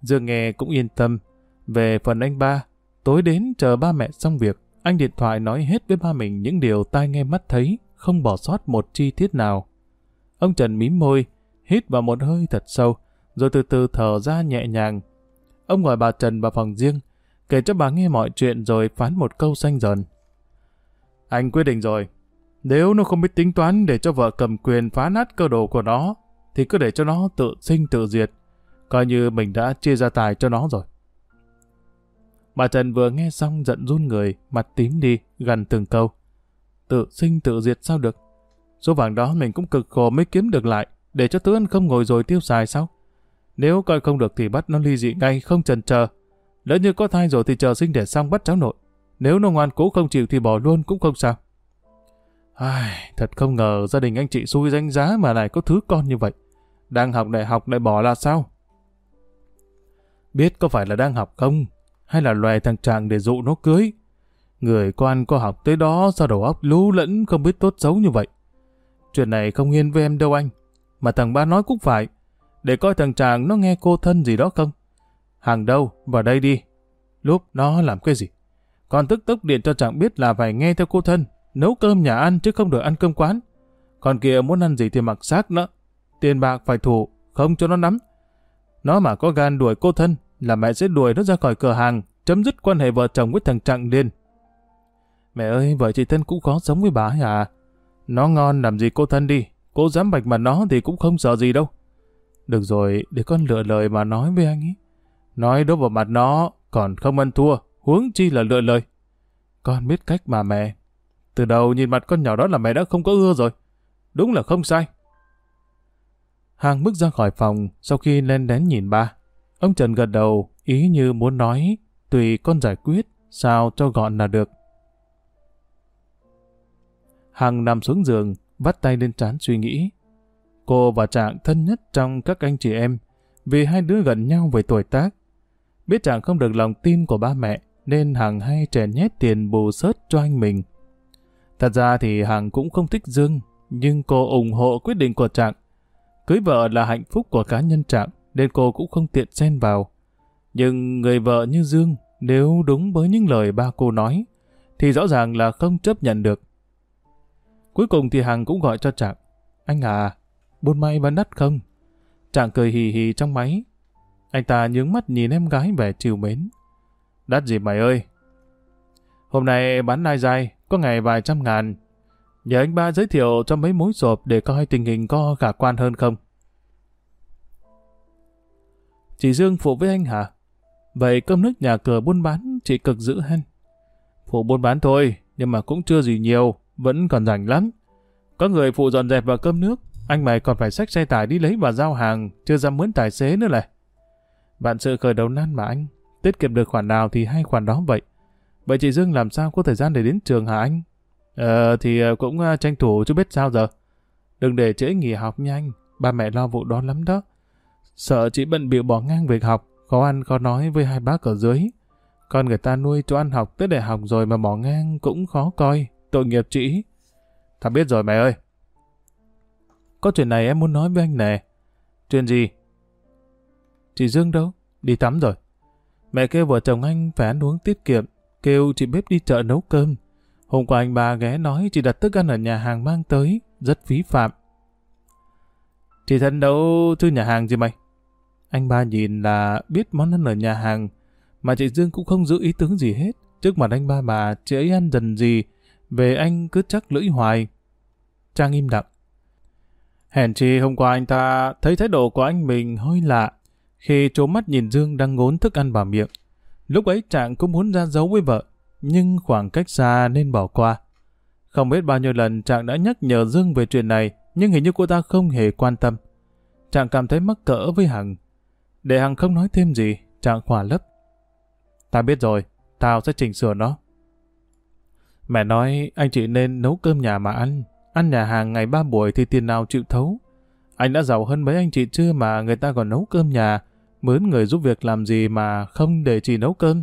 Dương nghe cũng yên tâm. Về phần anh ba, tối đến chờ ba mẹ xong việc. Anh điện thoại nói hết với ba mình những điều tai nghe mắt thấy, không bỏ sót một chi tiết nào. Ông Trần mím môi, hít vào một hơi thật sâu, rồi từ từ thở ra nhẹ nhàng. Ông gọi bà Trần vào phòng riêng, kể cho bà nghe mọi chuyện rồi phán một câu xanh dần. Anh quyết định rồi, nếu nó không biết tính toán để cho vợ cầm quyền phá nát cơ đồ của nó, thì cứ để cho nó tự sinh tự diệt, coi như mình đã chia ra tài cho nó rồi. Bà Trần vừa nghe xong giận run người, mặt tím đi, gần từng câu. Tự sinh tự diệt sao được? Số vàng đó mình cũng cực khổ mới kiếm được lại, để cho Tứ Ân không ngồi rồi tiêu xài sao? Nếu coi không được thì bắt nó ly dị ngay, không chần chờ. Lỡ như có thai rồi thì chờ sinh đẻ xong bắt cháu nội. Nếu nó ngoan cố không chịu thì bỏ luôn cũng không sao. Ai, thật không ngờ gia đình anh chị xui danh giá mà lại có thứ con như vậy. Đang học đại học lại bỏ là sao? Biết có phải là đang học không? Hay là loè thằng chàng để dụ nó cưới. Người quan có học tới đó sao đầu óc lú lẫn không biết tốt xấu như vậy. Chuyện này không yên với em đâu anh. Mà thằng ba nói cũng phải. Để coi thằng chàng nó nghe cô thân gì đó không. Hàng đâu, vào đây đi. Lúc nó làm cái gì? Còn tức tốc điện cho chàng biết là phải nghe theo cô thân. Nấu cơm nhà ăn chứ không được ăn cơm quán. Còn kia muốn ăn gì thì mặc xác nữa. Tiền bạc phải thủ, không cho nó nắm. Nó mà có gan đuổi cô thân là mẹ sẽ đuổi nó ra khỏi cửa hàng, chấm dứt quan hệ vợ chồng với thằng Trạng Điên. Mẹ ơi, vợ chị thân cũng có sống với bà à? Nó ngon làm gì cô thân đi, cô dám bạch mặt nó thì cũng không sợ gì đâu. Được rồi, để con lựa lời mà nói với anh ấy. Nói đốt vào mặt nó, còn không ăn thua, huống chi là lựa lời. Con biết cách mà mẹ. Từ đầu nhìn mặt con nhỏ đó là mẹ đã không có ưa rồi. Đúng là không sai. Hàng bước ra khỏi phòng sau khi lên đến nhìn ba. Ông Trần gật đầu, ý như muốn nói, tùy con giải quyết, sao cho gọn là được. Hằng nằm xuống giường, vắt tay lên trán suy nghĩ. Cô và Trạng thân nhất trong các anh chị em, vì hai đứa gần nhau về tuổi tác. Biết Trạng không được lòng tin của ba mẹ, nên Hằng hay chèn nhét tiền bù sớt cho anh mình. Thật ra thì Hằng cũng không thích Dương, nhưng cô ủng hộ quyết định của Trạng. Cưới vợ là hạnh phúc của cá nhân Trạng, nên cô cũng không tiện xen vào. Nhưng người vợ như Dương, nếu đúng với những lời ba cô nói, thì rõ ràng là không chấp nhận được. Cuối cùng thì Hằng cũng gọi cho Trạng. Anh à, buôn may bán đắt không? Trạng cười hì hì trong máy. Anh ta nhướng mắt nhìn em gái vẻ chiều mến. Đắt gì mày ơi? Hôm nay bán lai dài, có ngày vài trăm ngàn. Nhờ anh ba giới thiệu cho mấy mối sộp để coi tình hình có khả quan hơn không? Chị Dương phụ với anh hả? Vậy cơm nước nhà cửa buôn bán chị cực giữ hen. Phụ buôn bán thôi, nhưng mà cũng chưa gì nhiều, vẫn còn rảnh lắm. Có người phụ dọn dẹp và cơm nước, anh mày còn phải xách xe tải đi lấy và giao hàng, chưa dám mướn tài xế nữa này. Bạn sự khởi đầu nan mà anh, tiết kiệm được khoản nào thì hai khoản đó vậy. Vậy chị Dương làm sao có thời gian để đến trường hả anh? Ờ thì ờ, cũng ờ, tranh thủ chứ biết sao giờ. Đừng để trễ nghỉ học nhanh, ba mẹ lo vụ đó lắm đó. Sợ chị bận bịu bỏ ngang việc học, khó ăn khó nói với hai bác ở dưới. Con người ta nuôi cho ăn học tới đại học rồi mà bỏ ngang cũng khó coi, tội nghiệp chị. Thằng biết rồi mẹ ơi. Có chuyện này em muốn nói với anh nè. Chuyện gì? Chị Dương đâu? Đi tắm rồi. Mẹ kêu vợ chồng anh phải ăn uống tiết kiệm, kêu chị bếp đi chợ nấu cơm. Hôm qua anh bà ghé nói chị đặt thức ăn ở nhà hàng mang tới, rất phí phạm. Chị thân đâu chứ nhà hàng gì mày? Anh ba nhìn là biết món ăn ở nhà hàng, mà chị Dương cũng không giữ ý tướng gì hết. Trước mặt anh ba mà chị ấy ăn dần gì, về anh cứ chắc lưỡi hoài. Trang im lặng. Hèn chi hôm qua anh ta thấy thái độ của anh mình hơi lạ, khi trố mắt nhìn Dương đang ngốn thức ăn vào miệng. Lúc ấy Trạng cũng muốn ra giấu với vợ, nhưng khoảng cách xa nên bỏ qua. Không biết bao nhiêu lần Trạng đã nhắc nhở Dương về chuyện này, nhưng hình như cô ta không hề quan tâm. Trạng cảm thấy mắc cỡ với Hằng. Để Hằng không nói thêm gì, Trạng khỏa lấp. Ta biết rồi, tao sẽ chỉnh sửa nó. Mẹ nói anh chị nên nấu cơm nhà mà ăn. Ăn nhà hàng ngày ba buổi thì tiền nào chịu thấu. Anh đã giàu hơn mấy anh chị chưa mà người ta còn nấu cơm nhà. Mướn người giúp việc làm gì mà không để chị nấu cơm.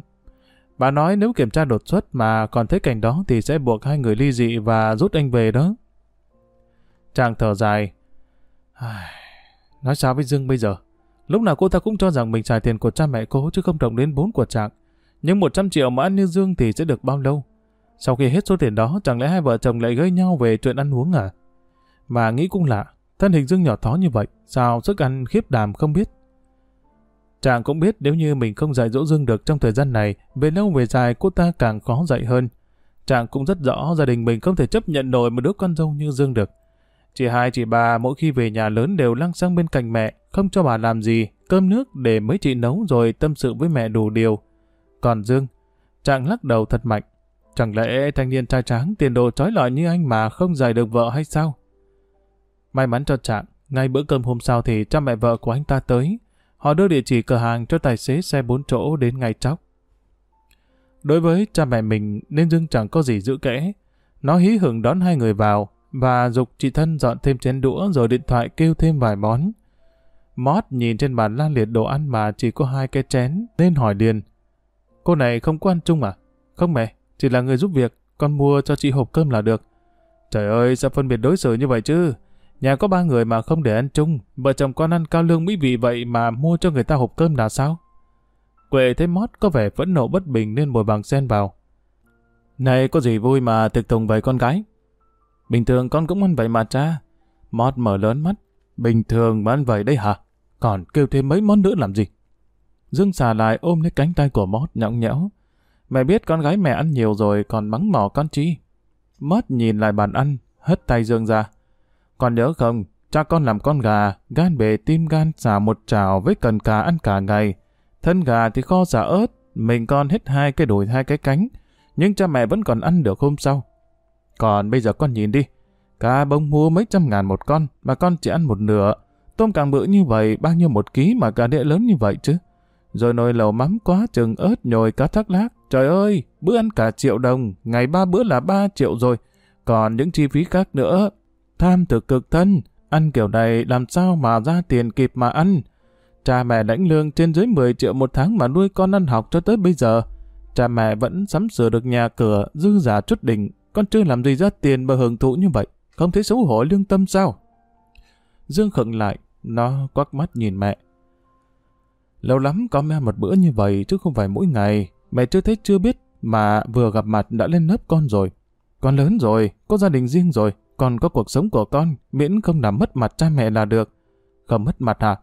Bà nói nếu kiểm tra đột xuất mà còn thấy cảnh đó thì sẽ buộc hai người ly dị và rút anh về đó. Chàng thở dài. Nói sao với Dương bây giờ? Lúc nào cô ta cũng cho rằng mình trả tiền của cha mẹ cô chứ không động đến vốn của trạng. Nhưng 100 triệu mà ăn như Dương thì sẽ được bao lâu? Sau khi hết số tiền đó, chẳng lẽ hai vợ chồng lại gây nhau về chuyện ăn uống à? Mà nghĩ cũng lạ, thân hình Dương nhỏ thó như vậy, sao sức ăn khiếp đàm không biết? Chàng cũng biết nếu như mình không dạy dỗ Dương được trong thời gian này, về lâu về dài cô ta càng khó dạy hơn. Chàng cũng rất rõ gia đình mình không thể chấp nhận nổi một đứa con dâu như Dương được. Chị hai chị ba mỗi khi về nhà lớn đều lăng sang bên cạnh mẹ, không cho bà làm gì, cơm nước để mấy chị nấu rồi tâm sự với mẹ đủ điều. Còn Dương, chàng lắc đầu thật mạnh. Chẳng lẽ thanh niên trai tráng tiền đồ trói lọi như anh mà không giải được vợ hay sao? May mắn cho Trạng, ngay bữa cơm hôm sau thì cha mẹ vợ của anh ta tới. Họ đưa địa chỉ cửa hàng cho tài xế xe bốn chỗ đến ngay chóc. Đối với cha mẹ mình nên Dương chẳng có gì giữ kẽ. Nó hí hưởng đón hai người vào và dục chị thân dọn thêm chén đũa rồi điện thoại kêu thêm vài món. Mót nhìn trên bàn la liệt đồ ăn mà chỉ có hai cái chén nên hỏi liền. Cô này không có ăn chung à? Không mẹ, chỉ là người giúp việc, con mua cho chị hộp cơm là được. Trời ơi, sao phân biệt đối xử như vậy chứ? Nhà có ba người mà không để ăn chung, vợ chồng con ăn cao lương mỹ vị vậy mà mua cho người ta hộp cơm là sao? Quệ thấy mót có vẻ phẫn nộ bất bình nên bồi bằng sen vào. Này có gì vui mà thực tùng vậy con gái? Bình thường con cũng ăn vậy mà cha. Mót mở lớn mắt. Bình thường mà ăn vậy đấy hả? Còn kêu thêm mấy món nữa làm gì? Dương xà lại ôm lấy cánh tay của Mót nhõng nhẽo. Mẹ biết con gái mẹ ăn nhiều rồi còn mắng mỏ con chi. Mót nhìn lại bàn ăn, hất tay Dương ra. Con nhớ không, cha con làm con gà, gan bề tim gan xả một trào với cần cà ăn cả ngày. Thân gà thì kho xả ớt, mình con hết hai cái đùi hai cái cánh, nhưng cha mẹ vẫn còn ăn được hôm sau. Còn bây giờ con nhìn đi, cá bông mua mấy trăm ngàn một con, mà con chỉ ăn một nửa. Tôm càng bự như vậy, bao nhiêu một ký mà cả đĩa lớn như vậy chứ. Rồi nồi lẩu mắm quá chừng ớt nhồi cá thác lác. Trời ơi, bữa ăn cả triệu đồng, ngày ba bữa là ba triệu rồi. Còn những chi phí khác nữa. Tham thực cực thân, ăn kiểu này làm sao mà ra tiền kịp mà ăn. Cha mẹ lãnh lương trên dưới 10 triệu một tháng mà nuôi con ăn học cho tới bây giờ. Cha mẹ vẫn sắm sửa được nhà cửa, dư giả chút đỉnh. Con chưa làm gì ra tiền mà hưởng thụ như vậy. Không thấy xấu hổ lương tâm sao? Dương khựng lại, nó quắc mắt nhìn mẹ. Lâu lắm có mẹ một bữa như vậy chứ không phải mỗi ngày. Mẹ chưa thấy chưa biết mà vừa gặp mặt đã lên lớp con rồi. Con lớn rồi, có gia đình riêng rồi, còn có cuộc sống của con, miễn không làm mất mặt cha mẹ là được. Không mất mặt hả?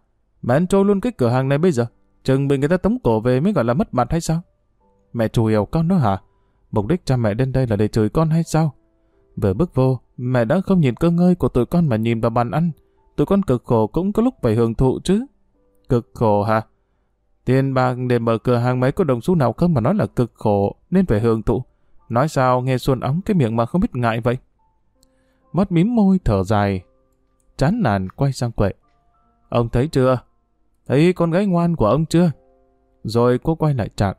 Mẹ ăn trôi luôn cái cửa hàng này bây giờ. Chừng bị người ta tống cổ về mới gọi là mất mặt hay sao? Mẹ chủ hiểu con đó hả? Mục đích cha mẹ đến đây là để chửi con hay sao? Vừa bước vô, mẹ đã không nhìn cơ ngơi của tụi con mà nhìn vào bàn ăn. Tụi con cực khổ cũng có lúc phải hưởng thụ chứ. Cực khổ hả? Tiền bạc để mở cửa hàng mấy có đồng xu nào không mà nói là cực khổ nên phải hưởng thụ. Nói sao nghe xuân ống cái miệng mà không biết ngại vậy? Mắt mím môi thở dài. Chán nản quay sang quệ. Ông thấy chưa? Thấy con gái ngoan của ông chưa? Rồi cô quay lại trạng.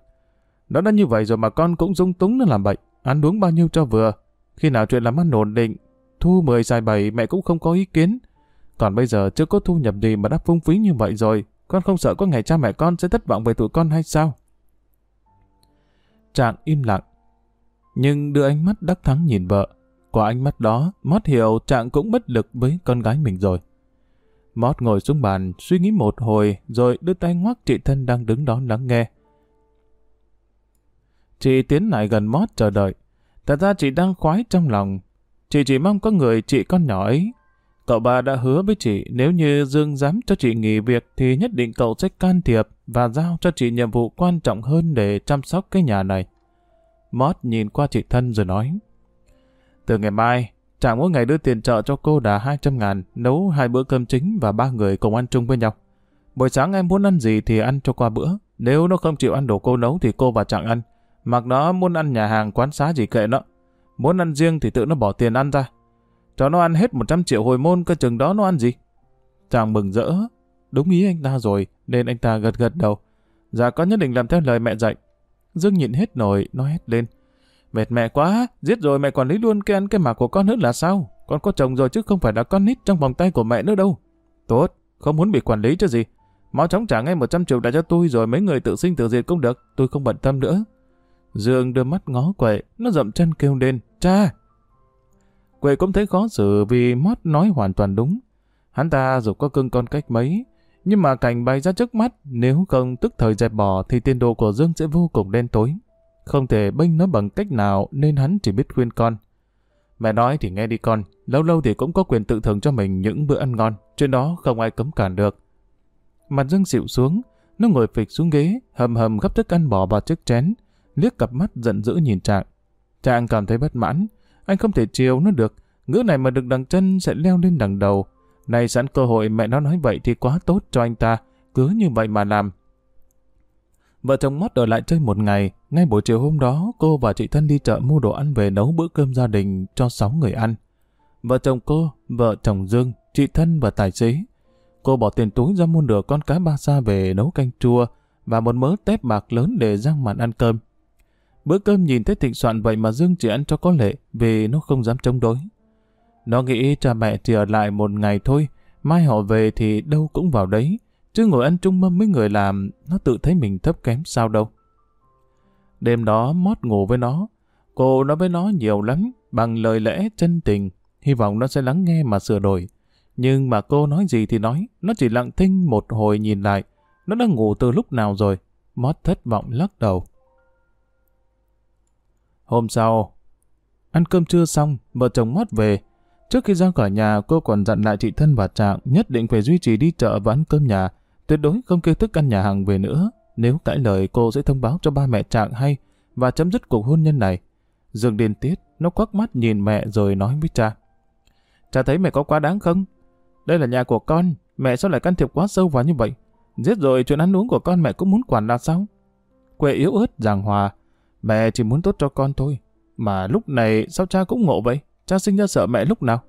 Nó đã như vậy rồi mà con cũng dung túng nó làm bệnh. Ăn uống bao nhiêu cho vừa. Khi nào chuyện làm ăn ổn định, thu 10 dài 7 mẹ cũng không có ý kiến. Còn bây giờ chưa có thu nhập gì mà đã phung phí như vậy rồi. Con không sợ có ngày cha mẹ con sẽ thất vọng về tụi con hay sao? Trạng im lặng. Nhưng đưa ánh mắt đắc thắng nhìn vợ. Qua ánh mắt đó, Mót hiểu Trạng cũng bất lực với con gái mình rồi. Mót ngồi xuống bàn, suy nghĩ một hồi, rồi đưa tay ngoắc chị thân đang đứng đó lắng nghe. Chị tiến lại gần Mót chờ đợi. Thật ra chị đang khoái trong lòng. Chị chỉ mong có người chị con nhỏ ấy. Cậu ba đã hứa với chị nếu như Dương dám cho chị nghỉ việc thì nhất định cậu sẽ can thiệp và giao cho chị nhiệm vụ quan trọng hơn để chăm sóc cái nhà này. Mót nhìn qua chị thân rồi nói. Từ ngày mai, chàng mỗi ngày đưa tiền trợ cho cô đã 200 ngàn, nấu hai bữa cơm chính và ba người cùng ăn chung với nhau. Buổi sáng em muốn ăn gì thì ăn cho qua bữa. Nếu nó không chịu ăn đồ cô nấu thì cô và chàng ăn. Mặc nó muốn ăn nhà hàng quán xá gì kệ nó. Muốn ăn riêng thì tự nó bỏ tiền ăn ra. Cho nó ăn hết 100 triệu hồi môn cơ chừng đó nó ăn gì? Chàng mừng rỡ. Đúng ý anh ta rồi, nên anh ta gật gật đầu. Dạ con nhất định làm theo lời mẹ dạy. Dương nhịn hết nổi, nó hét lên. Mệt mẹ quá, giết rồi mẹ quản lý luôn cái ăn cái mặc của con nữa là sao? Con có chồng rồi chứ không phải là con nít trong vòng tay của mẹ nữa đâu. Tốt, không muốn bị quản lý chứ gì. Mau chóng trả ngay 100 triệu đã cho tôi rồi mấy người tự sinh tự diệt cũng được, tôi không bận tâm nữa. Dương đưa mắt ngó quậy, nó dậm chân kêu lên, cha! Quệ cũng thấy khó xử vì Mót nói hoàn toàn đúng. Hắn ta dù có cưng con cách mấy, nhưng mà cảnh bày ra trước mắt, nếu không tức thời dẹp bỏ thì tiền đồ của Dương sẽ vô cùng đen tối. Không thể bênh nó bằng cách nào nên hắn chỉ biết khuyên con. Mẹ nói thì nghe đi con, lâu lâu thì cũng có quyền tự thưởng cho mình những bữa ăn ngon, trên đó không ai cấm cản được. Mặt Dương xịu xuống, nó ngồi phịch xuống ghế, hầm hầm gấp thức ăn bỏ vào chiếc chén, liếc cặp mắt giận dữ nhìn Trạng. Trạng cảm thấy bất mãn, anh không thể chiều nó được, ngữ này mà được đằng chân sẽ leo lên đằng đầu. Này sẵn cơ hội mẹ nó nói vậy thì quá tốt cho anh ta, cứ như vậy mà làm. Vợ chồng mót ở lại chơi một ngày, ngay buổi chiều hôm đó cô và chị thân đi chợ mua đồ ăn về nấu bữa cơm gia đình cho 6 người ăn. Vợ chồng cô, vợ chồng Dương, chị thân và tài xế. Cô bỏ tiền túi ra mua được con cá ba sa về nấu canh chua và một mớ tép bạc lớn để rang màn ăn cơm. Bữa cơm nhìn thấy thịnh soạn vậy mà Dương chỉ ăn cho có lệ vì nó không dám chống đối. Nó nghĩ cha mẹ chỉ ở lại một ngày thôi, mai họ về thì đâu cũng vào đấy, chứ ngồi ăn chung mâm với người làm, nó tự thấy mình thấp kém sao đâu. Đêm đó mót ngủ với nó, cô nói với nó nhiều lắm, bằng lời lẽ chân tình, hy vọng nó sẽ lắng nghe mà sửa đổi. Nhưng mà cô nói gì thì nói, nó chỉ lặng thinh một hồi nhìn lại, nó đã ngủ từ lúc nào rồi, mót thất vọng lắc đầu. Hôm sau, ăn cơm trưa xong, vợ chồng mót về. Trước khi ra khỏi nhà, cô còn dặn lại chị thân và Trạng nhất định phải duy trì đi chợ và ăn cơm nhà, tuyệt đối không kêu thức ăn nhà hàng về nữa. Nếu cãi lời cô sẽ thông báo cho ba mẹ Trạng hay và chấm dứt cuộc hôn nhân này. Dương điên tiết, nó quắc mắt nhìn mẹ rồi nói với cha. Cha thấy mẹ có quá đáng không? Đây là nhà của con, mẹ sao lại can thiệp quá sâu vào như vậy? Giết rồi chuyện ăn uống của con mẹ cũng muốn quản là sao? Quệ yếu ớt giảng hòa, mẹ chỉ muốn tốt cho con thôi. Mà lúc này sao cha cũng ngộ vậy? Cha sinh ra sợ mẹ lúc nào?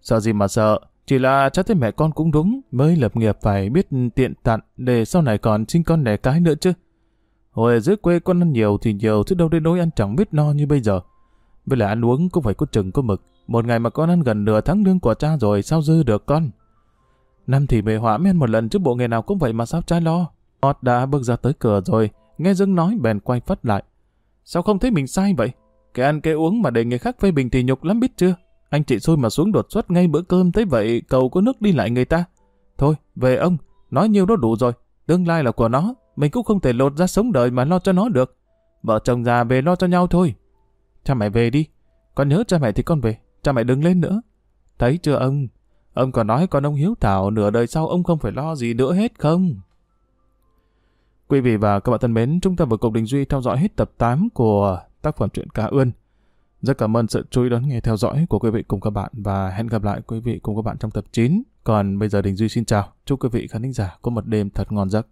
Sợ gì mà sợ, chỉ là cha thấy mẹ con cũng đúng, mới lập nghiệp phải biết tiện tặn để sau này còn sinh con đẻ cái nữa chứ. Hồi dưới quê con ăn nhiều thì nhiều chứ đâu đến nỗi ăn chẳng biết no như bây giờ. Với lại ăn uống cũng phải có chừng có mực. Một ngày mà con ăn gần nửa tháng lương của cha rồi sao dư được con? Năm thì bề họa men một lần chứ bộ nghề nào cũng vậy mà sao cha lo. Ọt đã bước ra tới cửa rồi, nghe Dương nói bèn quay phát lại. Sao không thấy mình sai vậy? Cái ăn cái uống mà để người khác phê bình thì nhục lắm biết chưa? Anh chị xui mà xuống đột xuất ngay bữa cơm thế vậy cầu có nước đi lại người ta. Thôi, về ông, nói nhiều đó đủ rồi. Tương lai là của nó, mình cũng không thể lột ra sống đời mà lo cho nó được. Vợ chồng già về lo cho nhau thôi. Cha mẹ về đi. Con nhớ cha mẹ thì con về. Cha mẹ đừng lên nữa. Thấy chưa ông? Ông còn nói con ông hiếu thảo nửa đời sau ông không phải lo gì nữa hết không? Quý vị và các bạn thân mến, chúng ta vừa cùng Đình Duy theo dõi hết tập 8 của tác phẩm truyện Cá Ươn. Rất cảm ơn sự chú ý đón nghe theo dõi của quý vị cùng các bạn và hẹn gặp lại quý vị cùng các bạn trong tập 9. Còn bây giờ Đình Duy xin chào. Chúc quý vị khán thính giả có một đêm thật ngon giấc.